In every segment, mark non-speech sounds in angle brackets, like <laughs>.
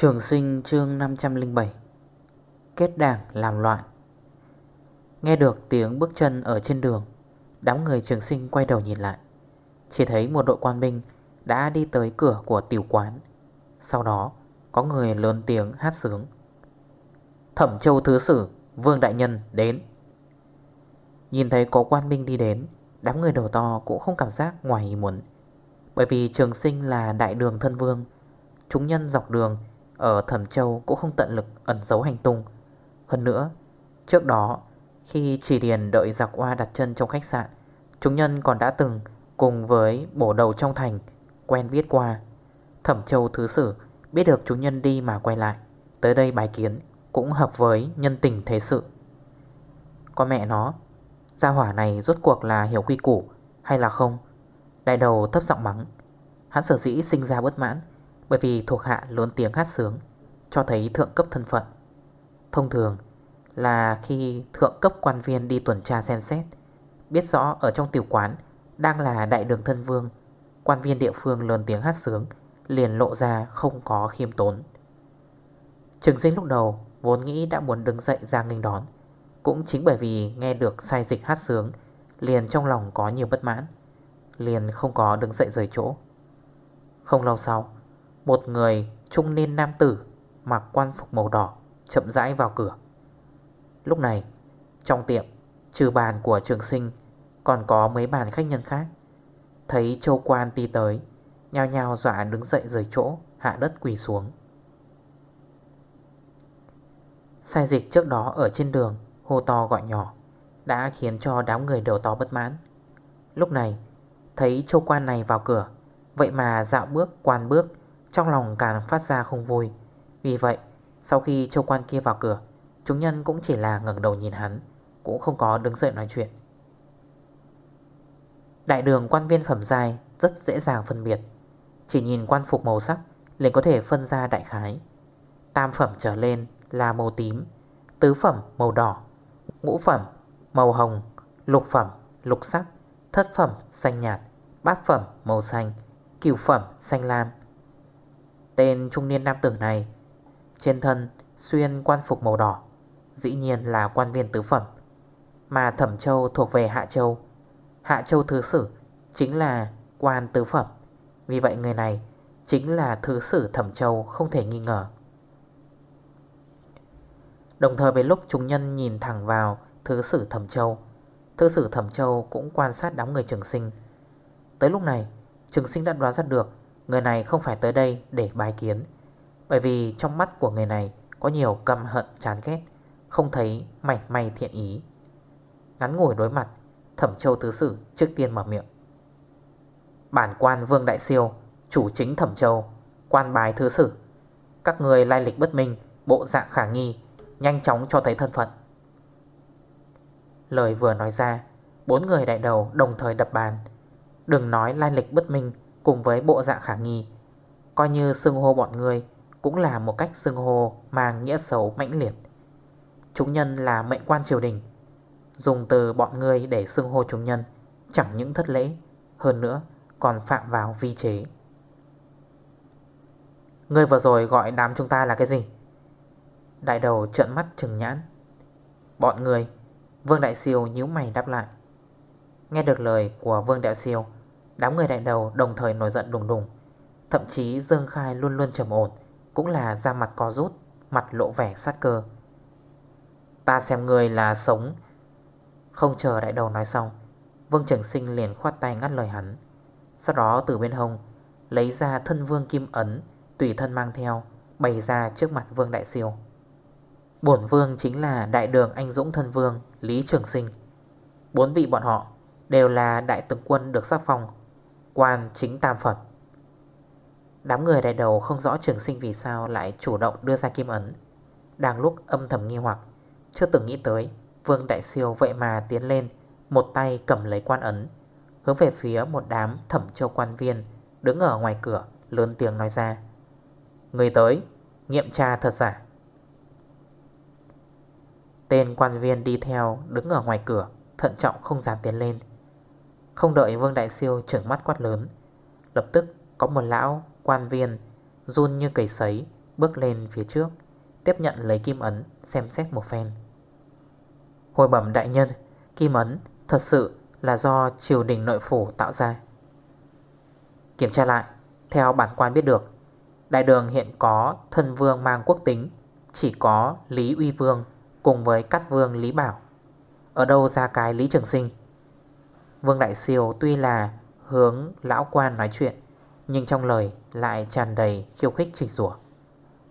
Trường sinh chương 507 Kết đảng làm loạn. Nghe được tiếng bước chân ở trên đường, Đám người trường sinh quay đầu nhìn lại. Chỉ thấy một đội quan binh Đã đi tới cửa của tiểu quán. Sau đó, có người lớn tiếng hát sướng. Thẩm châu thứ sử, Vương Đại Nhân đến. Nhìn thấy có quan binh đi đến, Đám người đầu to cũng không cảm giác ngoài ý muốn. Bởi vì trường sinh là đại đường thân vương, Chúng nhân dọc đường ở Thẩm Châu cũng không tận lực ẩn giấu hành tung. Hơn nữa, Trước đó, Khi chỉ điền đợi giặc hoa đặt chân trong khách sạn, Chúng nhân còn đã từng Cùng với bổ đầu trong thành Quen biết qua. Thẩm Châu Thứ Sử Biết được chúng nhân đi mà quay lại, Tới đây bài kiến Cũng hợp với nhân tình thế sự. Con mẹ nó, Gia hỏa này rốt cuộc là hiểu quy củ Hay là không? Đại đầu thấp giọng mắng, Hắn sở dĩ sinh ra bất mãn bởi vì thuộc hạ lớn tiếng hát sướng, Cho thấy thượng cấp thân phận. Thông thường là khi thượng cấp quan viên đi tuần tra xem xét, Biết rõ ở trong tiểu quán Đang là đại đường thân vương, Quan viên địa phương lớn tiếng hát sướng Liền lộ ra không có khiêm tốn. Trừng sinh lúc đầu Vốn nghĩ đã muốn đứng dậy ra nghênh đón, Cũng chính bởi vì nghe được sai dịch hát sướng Liền trong lòng có nhiều bất mãn, Liền không có đứng dậy rời chỗ. Không lâu sau một người trung niên nam tử Mặc quan phục màu đỏ Chậm rãi vào cửa. Lúc này, trong tiệm, Trừ bàn của trường sinh, Còn có mấy bàn khách nhân khác. Thấy châu quan đi tới, Nhao nhao dọa đứng dậy rời chỗ, Hạ đất quỳ xuống. Sai dịch trước đó ở trên đường, Hô to gọi nhỏ, Đã khiến cho đám người đầu to bất mãn. Lúc này, Thấy châu quan này vào cửa, Vậy mà dạo bước, quan bước trong lòng càng phát ra không vui. Vì vậy, sau khi châu quan kia vào cửa, Chúng nhân cũng chỉ là ngẩng đầu nhìn hắn, Cũng không có đứng dậy nói chuyện. Đại đường quan viên phẩm dài Rất dễ dàng phân biệt. Chỉ nhìn quan phục màu sắc liền có thể phân ra đại khái. Tam phẩm trở lên là màu tím, Tứ phẩm màu đỏ, Ngũ phẩm màu hồng, Lục phẩm lục sắc, Thất phẩm xanh nhạt, Bát phẩm màu xanh, Cửu phẩm xanh lam. Tên trung niên nam tử này. Trên thân xuyên quan phục màu đỏ, Dĩ nhiên là quan viên tứ phẩm, Mà Thẩm Châu thuộc về Hạ Châu. Hạ Châu Thứ Sử Chính là quan tứ phẩm, Vì vậy người này Chính là Thứ Sử Thẩm Châu không thể nghi ngờ. Đồng thời với lúc chúng nhân nhìn thẳng vào Thứ Sử Thẩm Châu, Thứ Sử Thẩm Châu cũng quan sát đám người trường sinh. Tới lúc này, Trường sinh đã đoán ra được Người này không phải tới đây để bài kiến. Bởi vì trong mắt của người này Có nhiều căm hận, chán ghét, Không thấy mảnh may thiện ý. Ngắn ngồi đối mặt, Thẩm châu thứ sử trước tiên mở miệng. Bản quan Vương Đại Siêu, Chủ chính Thẩm châu, Quan bài thứ sử. Các người lai lịch bất minh, Bộ dạng khả nghi, Nhanh chóng cho thấy thân phận. Lời vừa nói ra, Bốn người đại đầu đồng thời đập bàn. Đừng nói lai lịch bất minh Cùng với bộ dạng khả nghi. Coi như xưng hô bọn người Cũng là một cách xưng hô mang nghĩa xấu mãnh liệt. Chúng nhân là mệnh quan triều đình, Dùng từ bọn người để xưng hô chúng nhân Chẳng những thất lễ, Hơn nữa còn phạm vào vi chế. Người vừa rồi gọi đám chúng ta là cái gì? Đại đầu trợn mắt trừng nhãn. Bọn người Vương Đại Siêu nhíu mày đáp lại. Nghe được lời của Vương Đại Siêu Đám người đại đầu đồng thời nổi giận đùng đùng. Thậm chí Dương Khai luôn luôn trầm ổn, Cũng là ra mặt có rút, Mặt lộ vẻ sát cơ. Ta xem người là sống. Không chờ đại đầu nói xong, Vương Trường Sinh liền khoát tay ngắt lời hắn. Sau đó từ bên hông, Lấy ra thân vương kim ấn, Tùy thân mang theo, Bày ra trước mặt vương đại siêu. Bổn vương chính là đại đường anh dũng thân vương Lý Trường Sinh. Bốn vị bọn họ Đều là đại tướng quân được sắc phong. Quan chính tam phẩm Đám người đại đầu không rõ trường sinh vì sao lại chủ động đưa ra kim ấn. Đang lúc âm thầm nghi hoặc, Chưa từng nghĩ tới, Vương Đại Siêu vậy mà tiến lên, Một tay cầm lấy quan ấn, Hướng về phía một đám thẩm châu quan viên Đứng ở ngoài cửa, lớn tiếng nói ra. Người tới, Nghiệm tra thật giả. Tên quan viên đi theo đứng ở ngoài cửa, Thận trọng không dám tiến lên không đợi Vương Đại Siêu trưởng mắt quát lớn, Lập tức có một lão quan viên Run như cầy sấy Bước lên phía trước, Tiếp nhận lấy kim ấn xem xét một phen. Hồi bẩm đại nhân, Kim ấn thật sự là do triều đình nội phủ tạo ra. Kiểm tra lại, Theo bản quan biết được, Đại đường hiện có thân vương mang quốc tính, Chỉ có Lý Uy Vương Cùng với Cát Vương Lý Bảo. Ở đâu ra cái Lý Trường Sinh? Vương Đại Siêu tuy là hướng lão quan nói chuyện, Nhưng trong lời lại tràn đầy khiêu khích chỉ rủa.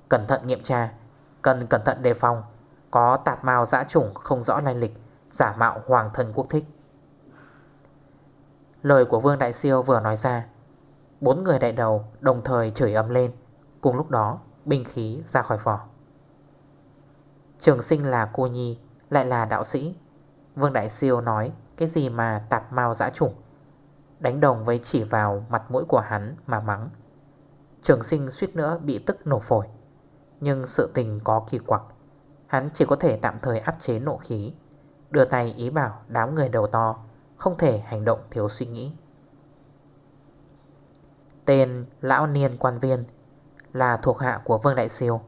Cẩn thận nghiệm tra, Cần cẩn thận đề phòng, Có tạp mao dã chủng không rõ lai lịch, Giả mạo hoàng thân quốc thích. Lời của Vương Đại Siêu vừa nói ra, Bốn người đại đầu đồng thời chửi ấm lên, Cùng lúc đó binh khí ra khỏi vỏ. Trường sinh là cô nhi, Lại là đạo sĩ. Vương Đại Siêu nói cái gì mà tạp mau dã chủng? Đánh đồng với chỉ vào mặt mũi của hắn mà mắng. Trường sinh suýt nữa bị tức nổ phổi. Nhưng sự tình có kỳ quặc. Hắn chỉ có thể tạm thời áp chế nộ khí. Đưa tay ý bảo đám người đầu to, Không thể hành động thiếu suy nghĩ. Tên Lão Niên Quan Viên Là thuộc hạ của Vương Đại Siêu.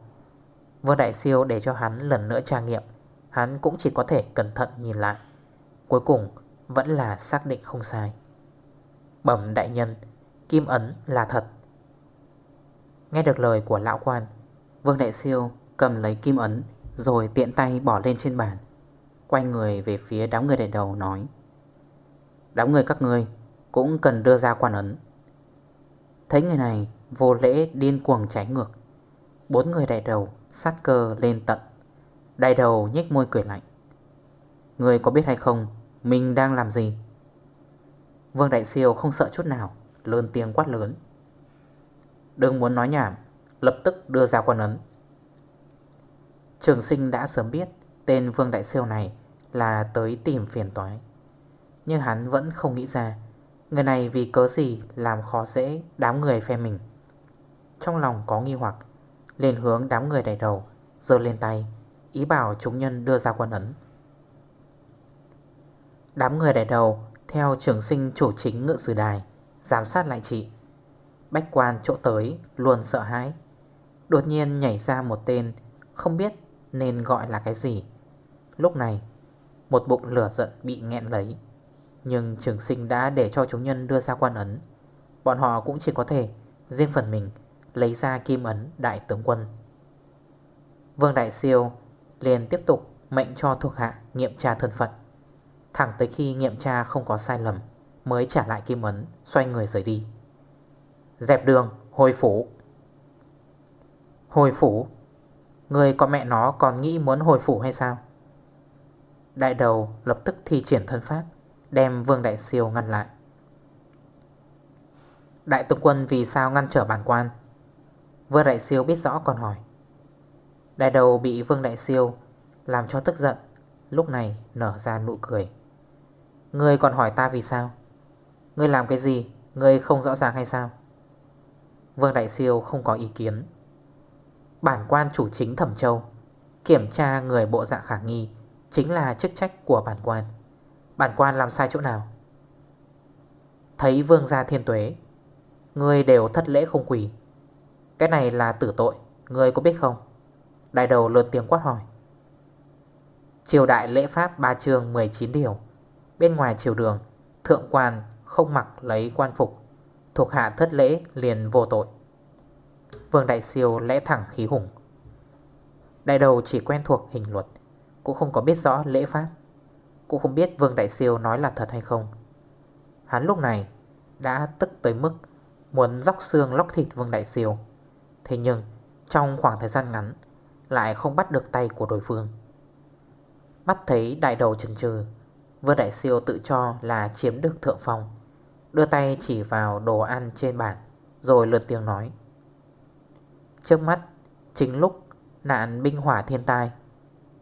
Vương Đại Siêu để cho hắn lần nữa tra nghiệm. Hắn cũng chỉ có thể cẩn thận nhìn lại. Cuối cùng vẫn là xác định không sai. Bẩm đại nhân, Kim ấn là thật. Nghe được lời của lão quan, Vương Đại Siêu cầm lấy kim ấn Rồi tiện tay bỏ lên trên bàn, Quay người về phía đám người đại đầu nói, Đám người các ngươi Cũng cần đưa ra quan ấn. Thấy người này vô lễ điên cuồng trái ngược, Bốn người đại đầu sát cơ lên tận. Đại đầu nhếch môi cười lạnh Người có biết hay không mình đang làm gì? Vương Đại Siêu không sợ chút nào, Lớn tiếng quát lớn. Đừng muốn nói nhảm, Lập tức đưa ra quan ấn. Trường sinh đã sớm biết Tên Vương Đại Siêu này Là tới tìm phiền toái. Nhưng hắn vẫn không nghĩ ra, Người này vì cớ gì Làm khó dễ đám người phe mình. Trong lòng có nghi hoặc, liền hướng đám người đại đầu Giờ lên tay, Ý bảo chúng nhân đưa ra quan ấn. Đám người đại đầu, Theo trưởng sinh chủ chính ngựa sử đài, Giám sát lại chị. Bách quan chỗ tới, luôn sợ hãi. Đột nhiên nhảy ra một tên, Không biết nên gọi là cái gì. Lúc này, Một bụng lửa giận bị nghẹn lấy. Nhưng trường sinh đã để cho chúng nhân đưa ra quan ấn. Bọn họ cũng chỉ có thể, Riêng phần mình, Lấy ra kim ấn đại tướng quân. Vương Đại Siêu liền tiếp tục mệnh cho thuộc hạ nghiệm tra thân phận. Thẳng tới khi nghiệm tra không có sai lầm, Mới trả lại kim ấn, Xoay người rời đi. Dẹp đường, hồi phủ. Hồi phủ? Người có mẹ nó còn nghĩ muốn hồi phủ hay sao? Đại đầu lập tức thi triển thân pháp, Đem Vương Đại Siêu ngăn lại. Đại tướng quân vì sao ngăn trở bản quan? Vương Đại Siêu biết rõ còn hỏi. Đại đầu bị Vương Đại Siêu Làm cho tức giận, Lúc này nở ra nụ cười. Ngươi còn hỏi ta vì sao? Ngươi làm cái gì? Ngươi không rõ ràng hay sao? Vương Đại Siêu không có ý kiến. Bản quan chủ chính Thẩm Châu Kiểm tra người bộ dạng khả nghi Chính là chức trách của bản quan. Bản quan làm sai chỗ nào? Thấy vương gia thiên tuế, Ngươi đều thất lễ không quỷ cái này là tử tội, ngươi có biết không? Đại đầu lớn tiếng quát hỏi. Triều đại lễ pháp ba chương 19 điều. Bên ngoài triều đường, Thượng quan không mặc lấy quan phục, Thuộc hạ thất lễ liền vô tội. Vương Đại Siêu lẽ thẳng khí hùng. Đại đầu chỉ quen thuộc hình luật, Cũng không có biết rõ lễ pháp, Cũng không biết Vương Đại Siêu nói là thật hay không. Hắn lúc này đã tức tới mức Muốn dóc xương lóc thịt Vương Đại Siêu. Thế nhưng, trong khoảng thời gian ngắn, Lại không bắt được tay của đối phương. Mắt thấy đại đầu chần chừ Vương Đại Siêu tự cho là chiếm được thượng phong. Đưa tay chỉ vào đồ ăn trên bàn, Rồi lượt tiếng nói. Trước mắt, Chính lúc nạn binh hỏa thiên tai,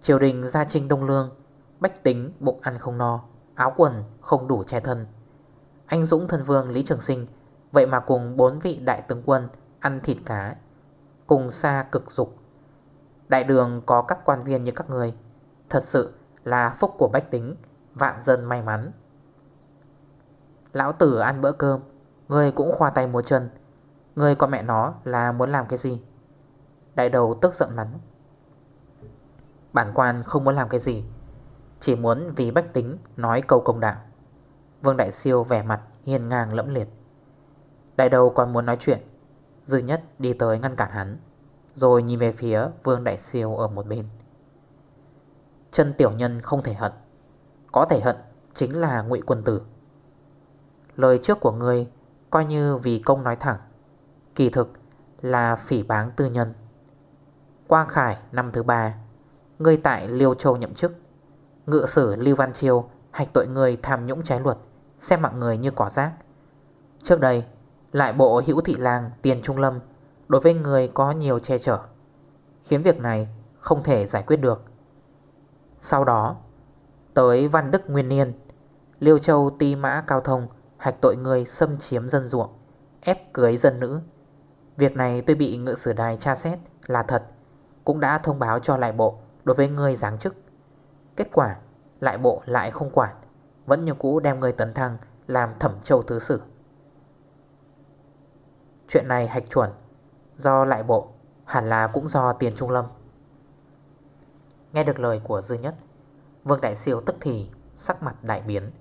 Triều đình gia trinh đông lương, Bách tính bụng ăn không no, Áo quần không đủ che thân. Anh Dũng thần vương Lý Trường Sinh, Vậy mà cùng bốn vị đại tướng quân Ăn thịt cá, Cùng xa cực dục. Đại đường có các quan viên như các người, Thật sự là phúc của bách tính. Vạn dân may mắn. Lão tử ăn bữa cơm, Người cũng khoa tay múa chân. Người con mẹ nó là muốn làm cái gì? Đại đầu tức giận mắn Bản quan không muốn làm cái gì, Chỉ muốn vì bách tính nói câu công đạo. Vương Đại Siêu vẻ mặt hiền ngang lẫm liệt. Đại đầu còn muốn nói chuyện, Dư nhất đi tới ngăn cản hắn, Rồi nhìn về phía Vương Đại Siêu ở một bên. Chân tiểu nhân không thể hận có thể hận chính là ngụy quân tử. Lời trước của người Coi như vì công nói thẳng, Kỳ thực là phỉ báng tư nhân. Quang Khải năm thứ ba, Ngươi tại Liêu Châu nhậm chức, Ngự sử Lưu Văn Chiêu Hạch tội người tham nhũng trái luật, Xem mạng người như cỏ rác. Trước đây, lại bộ hữu thị làng Tiền Trung Lâm Đối với người có nhiều che chở, Khiến việc này không thể giải quyết được. Sau đó Tới Văn Đức Nguyên Niên. Liêu Châu ti mã cao thông, Hạch tội người xâm chiếm dân ruộng, Ép cưới dân nữ. Việc này tôi bị ngự sử đài tra xét là thật, Cũng đã thông báo cho lại bộ Đối với người giáng chức. Kết quả, lại bộ lại không quản, Vẫn như cũ đem người tấn thăng Làm thẩm châu thứ sử. Chuyện này hạch chuẩn, Do lại bộ, Hẳn là cũng do tiền trung lâm. Nghe được lời của Dư Nhất Vương Đại Siêu tức thì, Sắc mặt đại biến.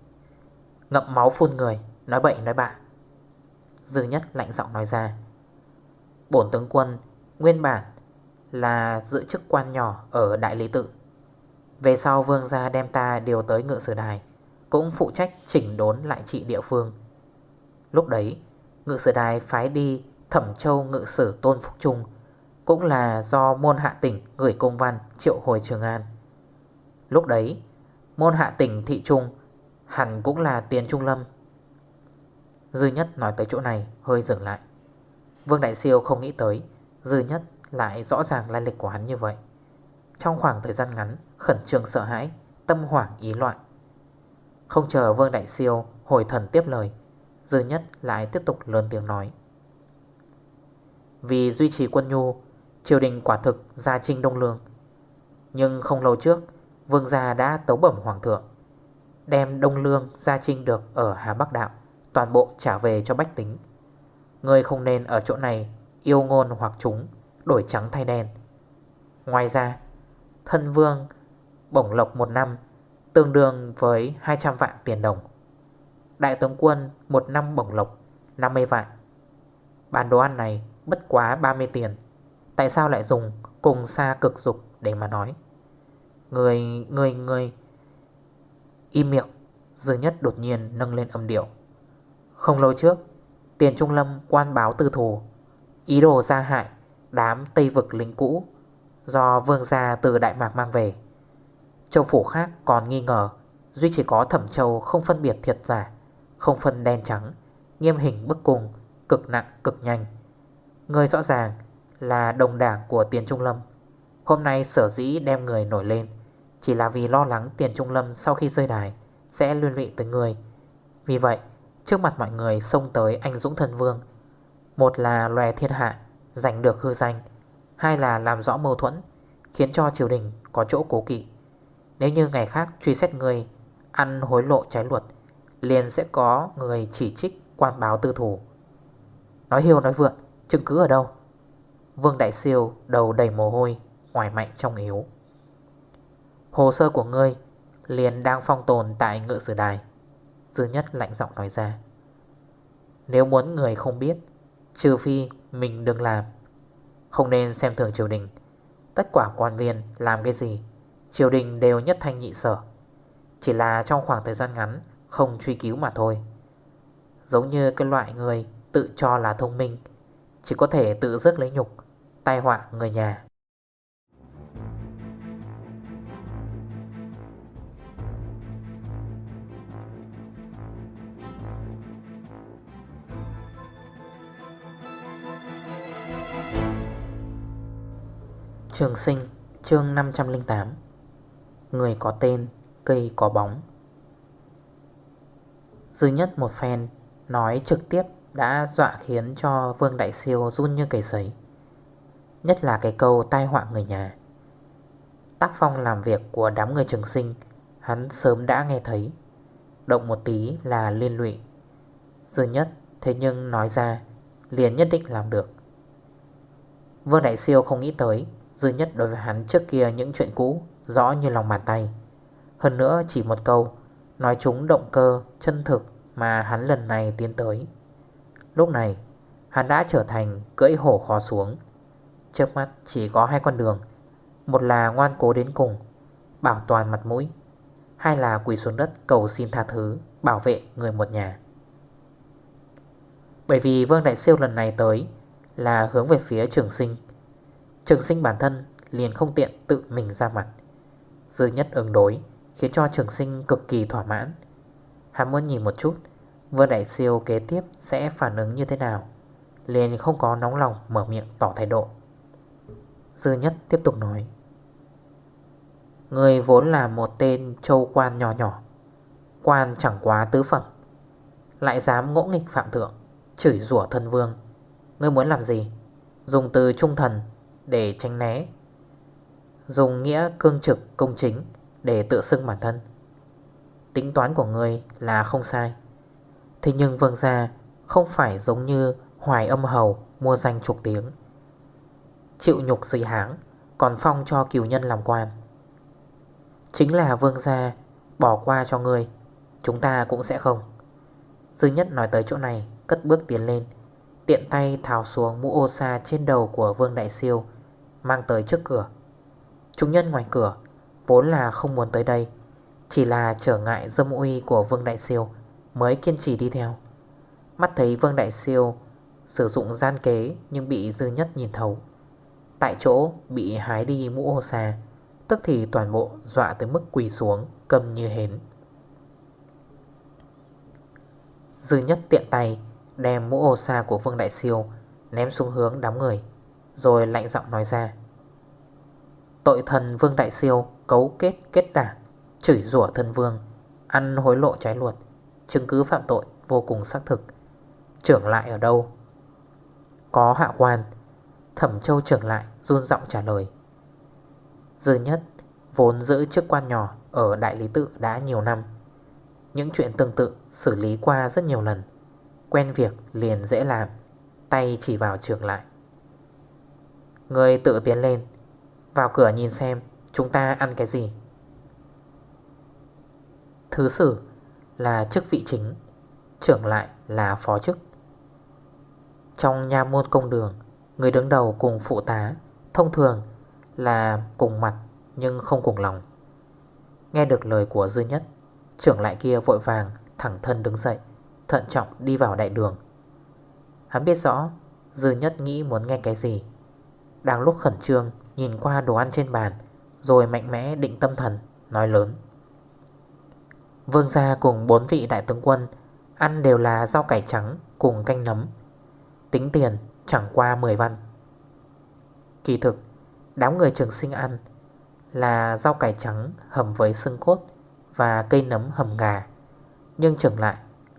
Ngậm máu phun người, Nói bậy, nói bạ. Dư Nhất lạnh giọng nói ra. Bổn tướng quân, Nguyên bản là giữ chức quan nhỏ Ở Đại Lý Tự. Về sau vương gia đem ta điều tới ngựa sử đài, Cũng phụ trách chỉnh đốn lại trị địa phương. Lúc đấy, Ngự sử đài phái đi Thẩm Châu ngự sử Tôn Phúc Trung, Cũng là do môn hạ tỉnh gửi công văn triệu hồi Trường An. Lúc đấy, Môn hạ tỉnh Thị Trung, Hẳn cũng là tiền Trung Lâm. Dư nhất nói tới chỗ này, hơi dừng lại. Vương Đại Siêu không nghĩ tới, Dư nhất lại rõ ràng lai lịch của hắn như vậy. Trong khoảng thời gian ngắn, Khẩn trương sợ hãi, Tâm hoảng ý loạn. Không chờ Vương Đại Siêu hồi thần tiếp lời, Dư nhất lại tiếp tục lớn tiếng nói. Vì duy trì quân nhu, Triều đình quả thực ra trinh đông lương. Nhưng không lâu trước Vương gia đã tấu bẩm hoàng thượng, Đem đông lương gia trinh được ở Hà Bắc Đạo, Toàn bộ trả về cho bách tính. Người không nên ở chỗ này Yêu ngôn hoặc chúng, Đổi trắng thay đen. Ngoài ra, Thân vương bổng lộc một năm Tương đương với 200 vạn tiền đồng. Đại tướng quân một năm bổng lộc 50 vạn. Bàn đồ ăn này bất quá 30 tiền. Tại sao lại dùng cùng xa cực dục để mà nói? Người, người, người. Im miệng Dư nhất đột nhiên nâng lên âm điệu. Không lâu trước Tiền Trung Lâm quan báo tư thù Ý đồ ra hại Đám Tây Vực lính cũ Do vương gia từ Đại Mạc mang về. Châu phủ khác còn nghi ngờ Duy chỉ có thẩm châu không phân biệt thiệt giả Không phân đen trắng Nghiêm hình bức cùng Cực nặng cực nhanh. Người rõ ràng là đồng đảng của Tiền Trung Lâm. Hôm nay sở dĩ đem người nổi lên chỉ là vì lo lắng Tiền Trung Lâm sau khi rơi đài Sẽ liên lụy tới người. Vì vậy, trước mặt mọi người xông tới anh Dũng Thần Vương. Một là lòe thiên hạ, Giành được hư danh. Hai là làm rõ mâu thuẫn, Khiến cho triều đình có chỗ cố kỵ. Nếu như ngày khác truy xét người, Ăn hối lộ trái luật, Liền sẽ có người chỉ trích quan báo tư thủ. Nói hiêu nói vượn, Chứng cứ ở đâu? Vương Đại Siêu đầu đầy mồ hôi, Ngoài mạnh trong yếu. Hồ sơ của ngươi Liền đang phong tồn tại ngựa sử đài. Dư nhất lạnh giọng nói ra. Nếu muốn người không biết, Trừ phi mình đừng làm. Không nên xem thường triều đình. Tất cả quan viên làm cái gì, Triều đình đều nhất thanh nhị sở. Chỉ là trong khoảng thời gian ngắn, Không truy cứu mà thôi. Giống như cái loại người tự cho là thông minh, Chỉ có thể tự rước lấy nhục, Tai họa người nhà. Trường sinh chương 508 Người có tên, cây có bóng. Dư nhất một phen Nói trực tiếp đã dọa khiến cho Vương Đại Siêu run như cầy sấy. Nhất là cái câu tai họa người nhà. Tác phong làm việc của đám người trường sinh Hắn sớm đã nghe thấy. Động một tí là liên lụy. Dư nhất thế nhưng nói ra Liền nhất định làm được. Vương Đại Siêu không nghĩ tới Dư nhất đối với hắn trước kia những chuyện cũ, Rõ như lòng bàn tay. Hơn nữa chỉ một câu, Nói chúng động cơ, chân thực Mà hắn lần này tiến tới. Lúc này, Hắn đã trở thành cưỡi hổ khó xuống. Trước mắt chỉ có hai con đường, Một là ngoan cố đến cùng, Bảo toàn mặt mũi, Hai là quỳ xuống đất cầu xin tha thứ, Bảo vệ người một nhà. Bởi vì Vương Đại Siêu lần này tới Là hướng về phía trường sinh. Trường sinh bản thân, liền không tiện tự mình ra mặt. Dư nhất ứng đối, Khiến cho trường sinh cực kỳ thỏa mãn. Hắn muốn nhìn một chút Vương Đại Siêu kế tiếp sẽ phản ứng như thế nào. Liền không có nóng lòng mở miệng tỏ thái độ. Dư nhất tiếp tục nói. Người vốn là một tên châu quan nhỏ nhỏ, Quan chẳng quá tứ phẩm, Lại dám ngỗ nghịch phạm thượng, Chửi rủa thân vương. Ngươi muốn làm gì? Dùng từ trung thần để tránh né. Dùng nghĩa cương trực, công chính Để tự xưng bản thân. Tính toán của người là không sai. Thế nhưng vương gia Không phải giống như hoài âm hầu Mua danh trục tiếng. Chịu nhục dị hãng, Còn phong cho cửu nhân làm quan. Chính là vương gia Bỏ qua cho người, Chúng ta cũng sẽ không. Dư nhất nói tới chỗ này, Cất bước tiến lên, Tiện tay tháo xuống mũ ô sa trên đầu của Vương Đại Siêu Mang tới trước cửa. Chúng nhân ngoài cửa, Vốn là không muốn tới đây, Chỉ là trở ngại dâm uy của Vương Đại Siêu Mới kiên trì đi theo. Mắt thấy Vương Đại Siêu Sử dụng gian kế Nhưng bị dư nhất nhìn thấu. Tại chỗ bị hái đi mũ ô xa Tức thì toàn bộ dọa tới mức quỳ xuống, Cầm như hến. Dư nhất tiện tay Đem mũ ô xa của Vương Đại Siêu Ném xuống hướng đám người. Rồi lạnh giọng nói ra. Tội thần Vương Đại Siêu Cấu kết kết đảng, Chửi rủa thân vương, Ăn hối lộ trái luật, Chứng cứ phạm tội vô cùng xác thực. Trưởng lại ở đâu? Có hạ quan. Thẩm châu trưởng lại run giọng trả lời. Dư nhất, Vốn giữ chức quan nhỏ Ở đại lý tự đã nhiều năm. Những chuyện tương tự xử lý qua rất nhiều lần. Quen việc liền dễ làm, Tay chỉ vào trưởng lại. Người tự tiến lên. Vào cửa nhìn xem, Chúng ta ăn cái gì? Thứ sử là chức vị chính, Trưởng lại là phó chức. Trong nha môn công đường, Người đứng đầu cùng phụ tá, Thông thường là cùng mặt Nhưng không cùng lòng. Nghe được lời của dư nhất, Trưởng lại kia vội vàng thẳng thân đứng dậy, Thận trọng đi vào đại đường. Hắn biết rõ, Dư nhất nghĩ muốn nghe cái gì. Đang lúc khẩn trương, Nhìn qua đồ ăn trên bàn, Rồi mạnh mẽ định tâm thần, Nói lớn. Vương gia cùng bốn vị đại tướng quân Ăn đều là rau cải trắng Cùng canh nấm. Tính tiền chẳng qua 10 văn. Kỳ thực, Đám người trường sinh ăn Là rau cải trắng hầm với xương cốt Và cây nấm hầm gà Nhưng trưởng lại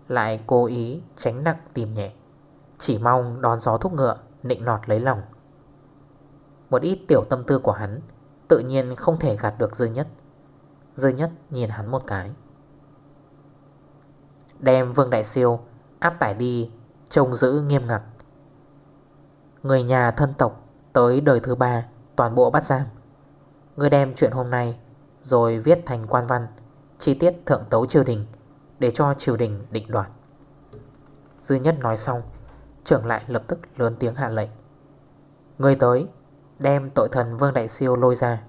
Lại cố ý tránh nặng tìm nhẹ, Chỉ mong đón gió thúc ngựa Nịnh nọt lấy lòng. Một ít tiểu tâm tư của hắn Tự nhiên không thể gạt được dư nhất. Dư nhất nhìn hắn một cái. Đem Vương Đại Siêu áp tải đi, Trông giữ nghiêm ngặt. Người nhà thân tộc Tới đời thứ ba, Toàn bộ bắt giam. Người đem chuyện hôm nay Rồi viết thành quan văn, Chi tiết thượng tấu triều đình Để cho triều đình định đoạt. Dư nhất nói xong, Trưởng lại lập tức lớn tiếng hạ lệnh. Người tới Đem tội thần Vương Đại Siêu lôi ra.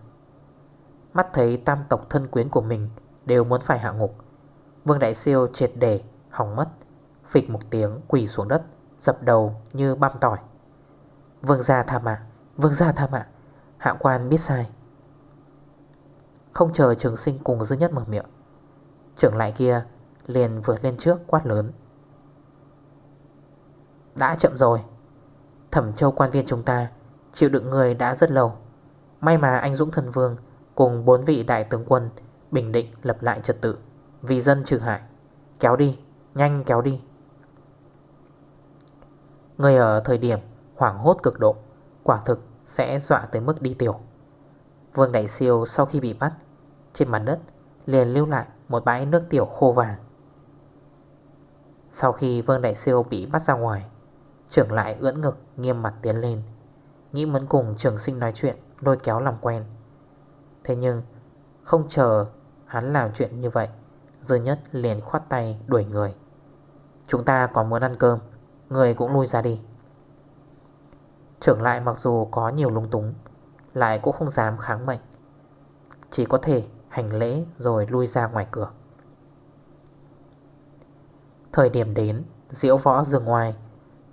Mắt thấy tam tộc thân quyến của mình Đều muốn phải hạ ngục, Vương Đại Siêu triệt để hỏng mất, Phịch một tiếng quỳ xuống đất, Dập đầu như băm tỏi. Vương gia tha mạng, Vương gia tha mạng, Hạ quan biết sai. Không chờ trường sinh cùng dư nhất mở miệng, Trưởng lại kia liền vượt lên trước quát lớn. Đã chậm rồi, Thẩm châu quan viên chúng ta Chịu đựng người đã rất lâu. May mà anh Dũng Thần Vương Cùng bốn vị đại tướng quân Bình định lập lại trật tự Vì dân trừ hại. Kéo đi, nhanh kéo đi. Người ở thời điểm hoảng hốt cực độ Quả thực sẽ dọa tới mức đi tiểu. Vương Đại Siêu sau khi bị bắt Trên mặt đất liền lưu lại một bãi nước tiểu khô vàng. Sau khi Vương Đại Siêu bị bắt ra ngoài Trưởng lại ưỡn ngực nghiêm mặt tiến lên Nghĩ muốn cùng trường sinh nói chuyện, Lôi kéo làm quen. Thế nhưng, không chờ hắn làm chuyện như vậy, Dư nhất liền khoát tay đuổi người. Chúng ta còn muốn ăn cơm, Người cũng lui ra đi. Trưởng lại mặc dù có nhiều lung túng, Lại cũng không dám kháng mệnh, Chỉ có thể hành lễ rồi lui ra ngoài cửa. Thời điểm đến, Diễu võ dừng ngoài,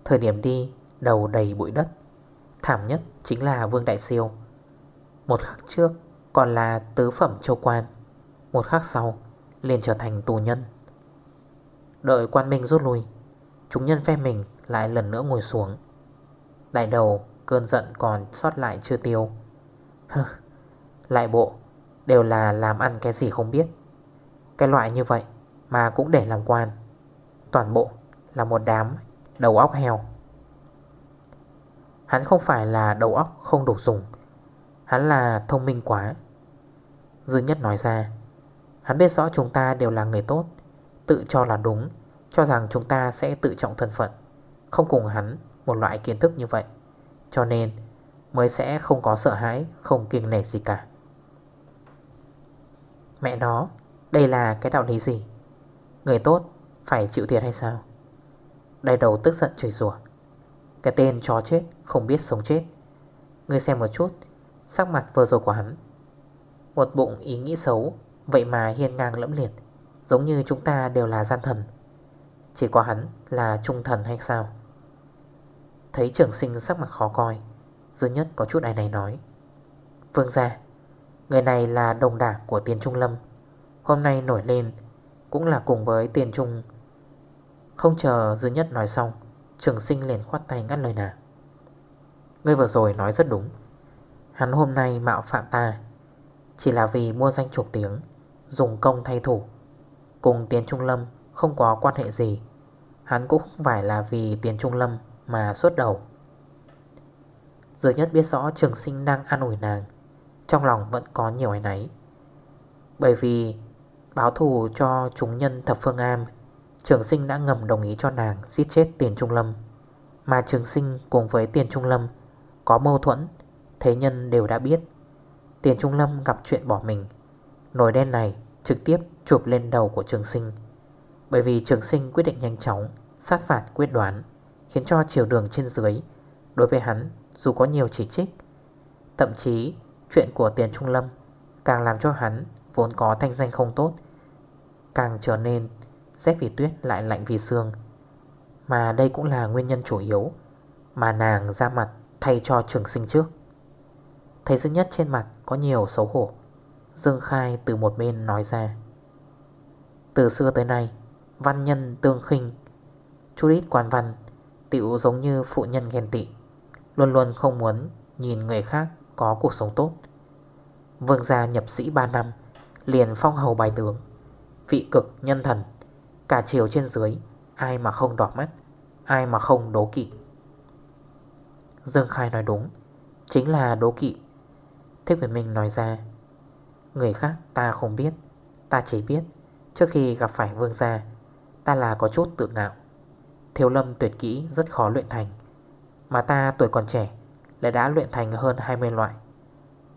Thời điểm đi, đầu đầy bụi đất. Thảm nhất chính là Vương Đại Siêu. Một khắc trước còn là tứ phẩm châu quan. Một khắc sau liền trở thành tù nhân. Đợi quan minh rút lui Chúng nhân phe mình lại lần nữa ngồi xuống. Đại đầu cơn giận còn sót lại chưa tiêu. Hừ, Lại bộ Đều là làm ăn cái gì không biết. Cái loại như vậy Mà cũng để làm quan. Toàn bộ là một đám đầu óc heo. Hắn không phải là đầu óc không đủ dùng. Hắn là thông minh quá. Dư nhất nói ra. Hắn biết rõ chúng ta đều là người tốt, Tự cho là đúng, Cho rằng chúng ta sẽ tự trọng thân phận. Không cùng hắn một loại kiến thức như vậy, Cho nên mới sẽ không có sợ hãi, Không kiêng nể gì cả. Mẹ nó, Đây là cái đạo lý gì? Người tốt phải chịu thiệt hay sao? Đại đầu tức giận chửi rủa. Cái tên chó chết, không biết sống chết. Ngươi xem một chút, Sắc mặt vừa rồi của hắn. Một bụng ý nghĩ xấu, Vậy mà hiên ngang lẫm liệt, Giống như chúng ta đều là gian thần. Chỉ có hắn là trung thần hay sao? Thấy trưởng sinh sắc mặt khó coi Dư nhất có chút ai này nói. Vương gia, Người này là đồng đảng của tiền trung lâm. Hôm nay nổi lên, Cũng là cùng với tiền trung. Không chờ dư nhất nói xong Trường sinh liền khoát tay ngắt lời nàng. Ngươi vừa rồi nói rất đúng. Hắn hôm nay mạo phạm ta, Chỉ là vì mua danh trục tiếng, Dùng công thay thủ. Cùng tiền trung lâm không có quan hệ gì. Hắn cũng không phải là vì tiền trung lâm Mà suốt đầu. Giờ nhất biết rõ trường sinh đang an ủi nàng, Trong lòng vẫn có nhiều ấy nấy Bởi vì Báo thù cho chúng nhân thập phương am Trường sinh đã ngầm đồng ý cho nàng Giết chết tiền trung lâm. Mà trường sinh cùng với tiền trung lâm Có mâu thuẫn, Thế nhân đều đã biết. Tiền trung lâm gặp chuyện bỏ mình, Nồi đen này trực tiếp chụp lên đầu của trường sinh. Bởi vì trường sinh quyết định nhanh chóng Sát phạt quyết đoán, Khiến cho chiều đường trên dưới Đối với hắn dù có nhiều chỉ trích, Thậm chí chuyện của tiền trung lâm Càng làm cho hắn vốn có thanh danh không tốt, Càng trở nên rét vì tuyết, lại lạnh vì xương Mà đây cũng là nguyên nhân chủ yếu Mà nàng ra mặt thay cho trường sinh trước. Thấy dư nhất trên mặt có nhiều xấu hổ, Dương Khai từ một bên nói ra. Từ xưa tới nay, Văn nhân tương khinh Chút ít quan văn Tiểu giống như phụ nhân ghen tị, Luôn luôn không muốn nhìn người khác có cuộc sống tốt. Vương gia nhập sĩ 3 năm, Liền phong hầu bài tướng, Vị cực nhân thần. Cả chiều trên dưới, Ai mà không đỏ mắt, Ai mà không đố kỵ. Dương Khai nói đúng, Chính là đố kỵ. Thế quyền minh nói ra, Người khác ta không biết, Ta chỉ biết, Trước khi gặp phải vương gia, Ta là có chút tự ngạo. Thiếu lâm tuyệt kỹ rất khó luyện thành, Mà ta tuổi còn trẻ Lại đã luyện thành hơn 20 loại.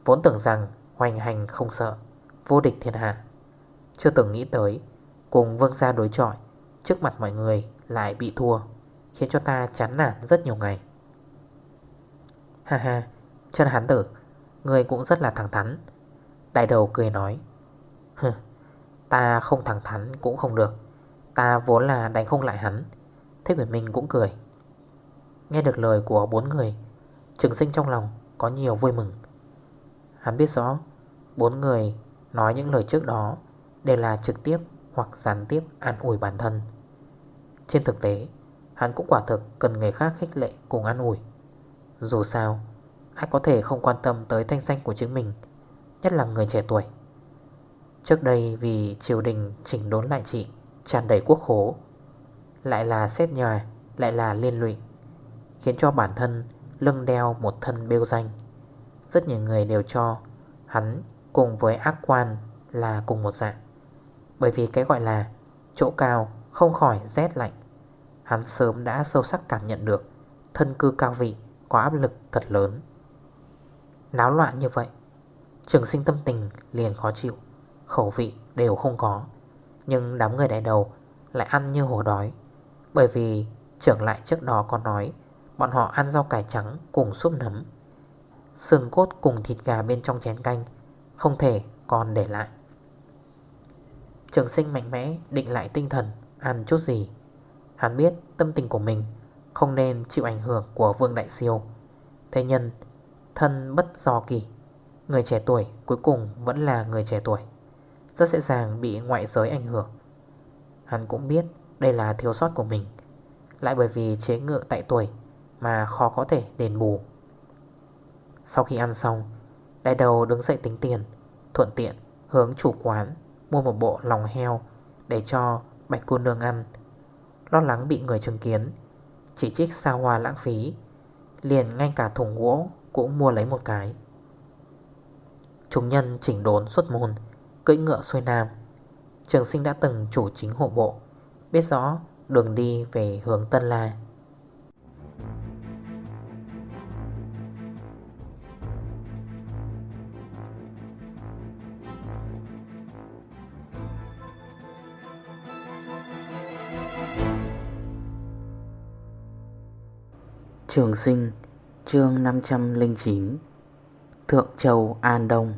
Vốn tưởng rằng hoành hành không sợ, Vô địch thiên hạ. Chưa từng nghĩ tới Cùng vương gia đối chọi Trước mặt mọi người lại bị thua Khiến cho ta chán nản rất nhiều ngày. Ha ha Chân hán tử Người cũng rất là thẳng thắn. Đại đầu cười nói Hừ, Ta không thẳng thắn cũng không được Ta vốn là đánh không lại hắn. Thế người mình cũng cười. Nghe được lời của bốn người Trường sinh trong lòng có nhiều vui mừng. Hắn biết rõ Bốn người nói những lời trước đó Đều là trực tiếp hoặc gián tiếp an ủi bản thân. Trên thực tế, Hắn cũng quả thực cần người khác khích lệ cùng an ủi. Dù sao, Ai có thể không quan tâm tới thanh danh của chính mình, Nhất là người trẻ tuổi. Trước đây vì triều đình chỉnh đốn lại trị, tràn đầy quốc khố, Lại là xét nhòa, Lại là liên lụy, Khiến cho bản thân lưng đeo một thân bêu danh. Rất nhiều người đều cho Hắn cùng với ác quan là cùng một dạng. Bởi vì cái gọi là Chỗ cao không khỏi rét lạnh. Hắn sớm đã sâu sắc cảm nhận được Thân cư cao vị có áp lực thật lớn. Náo loạn như vậy, Trường sinh tâm tình liền khó chịu, Khẩu vị đều không có. Nhưng đám người đại đầu lại ăn như hổ đói. Bởi vì trưởng lại trước đó có nói, Bọn họ ăn rau cải trắng cùng súp nấm. Sườn cốt cùng thịt gà bên trong chén canh Không thể còn để lại. Trường sinh mạnh mẽ, định lại tinh thần, Ăn chút gì. Hắn biết tâm tình của mình Không nên chịu ảnh hưởng của Vương Đại Siêu. Thế nhân, Thân bất do kỳ Người trẻ tuổi cuối cùng vẫn là người trẻ tuổi. Rất dễ dàng bị ngoại giới ảnh hưởng. Hắn cũng biết đây là thiếu sót của mình. Lại bởi vì chế ngự tại tuổi Mà khó có thể đền bù. Sau khi ăn xong, Đại đầu đứng dậy tính tiền, Thuận tiện hướng chủ quán. Mua một bộ lòng heo Để cho bạch cô nương ăn. Lo lắng bị người chứng kiến, Chỉ trích sao hoa lãng phí, Liền ngay cả thùng gỗ Cũng mua lấy một cái. Chúng nhân chỉnh đốn xuất môn, Cưỡi ngựa xuôi nam. Trường sinh đã từng chủ chính hộ bộ, Biết rõ đường đi về hướng Tân La. Trường sinh, chương 509 Thượng Châu, An Đông.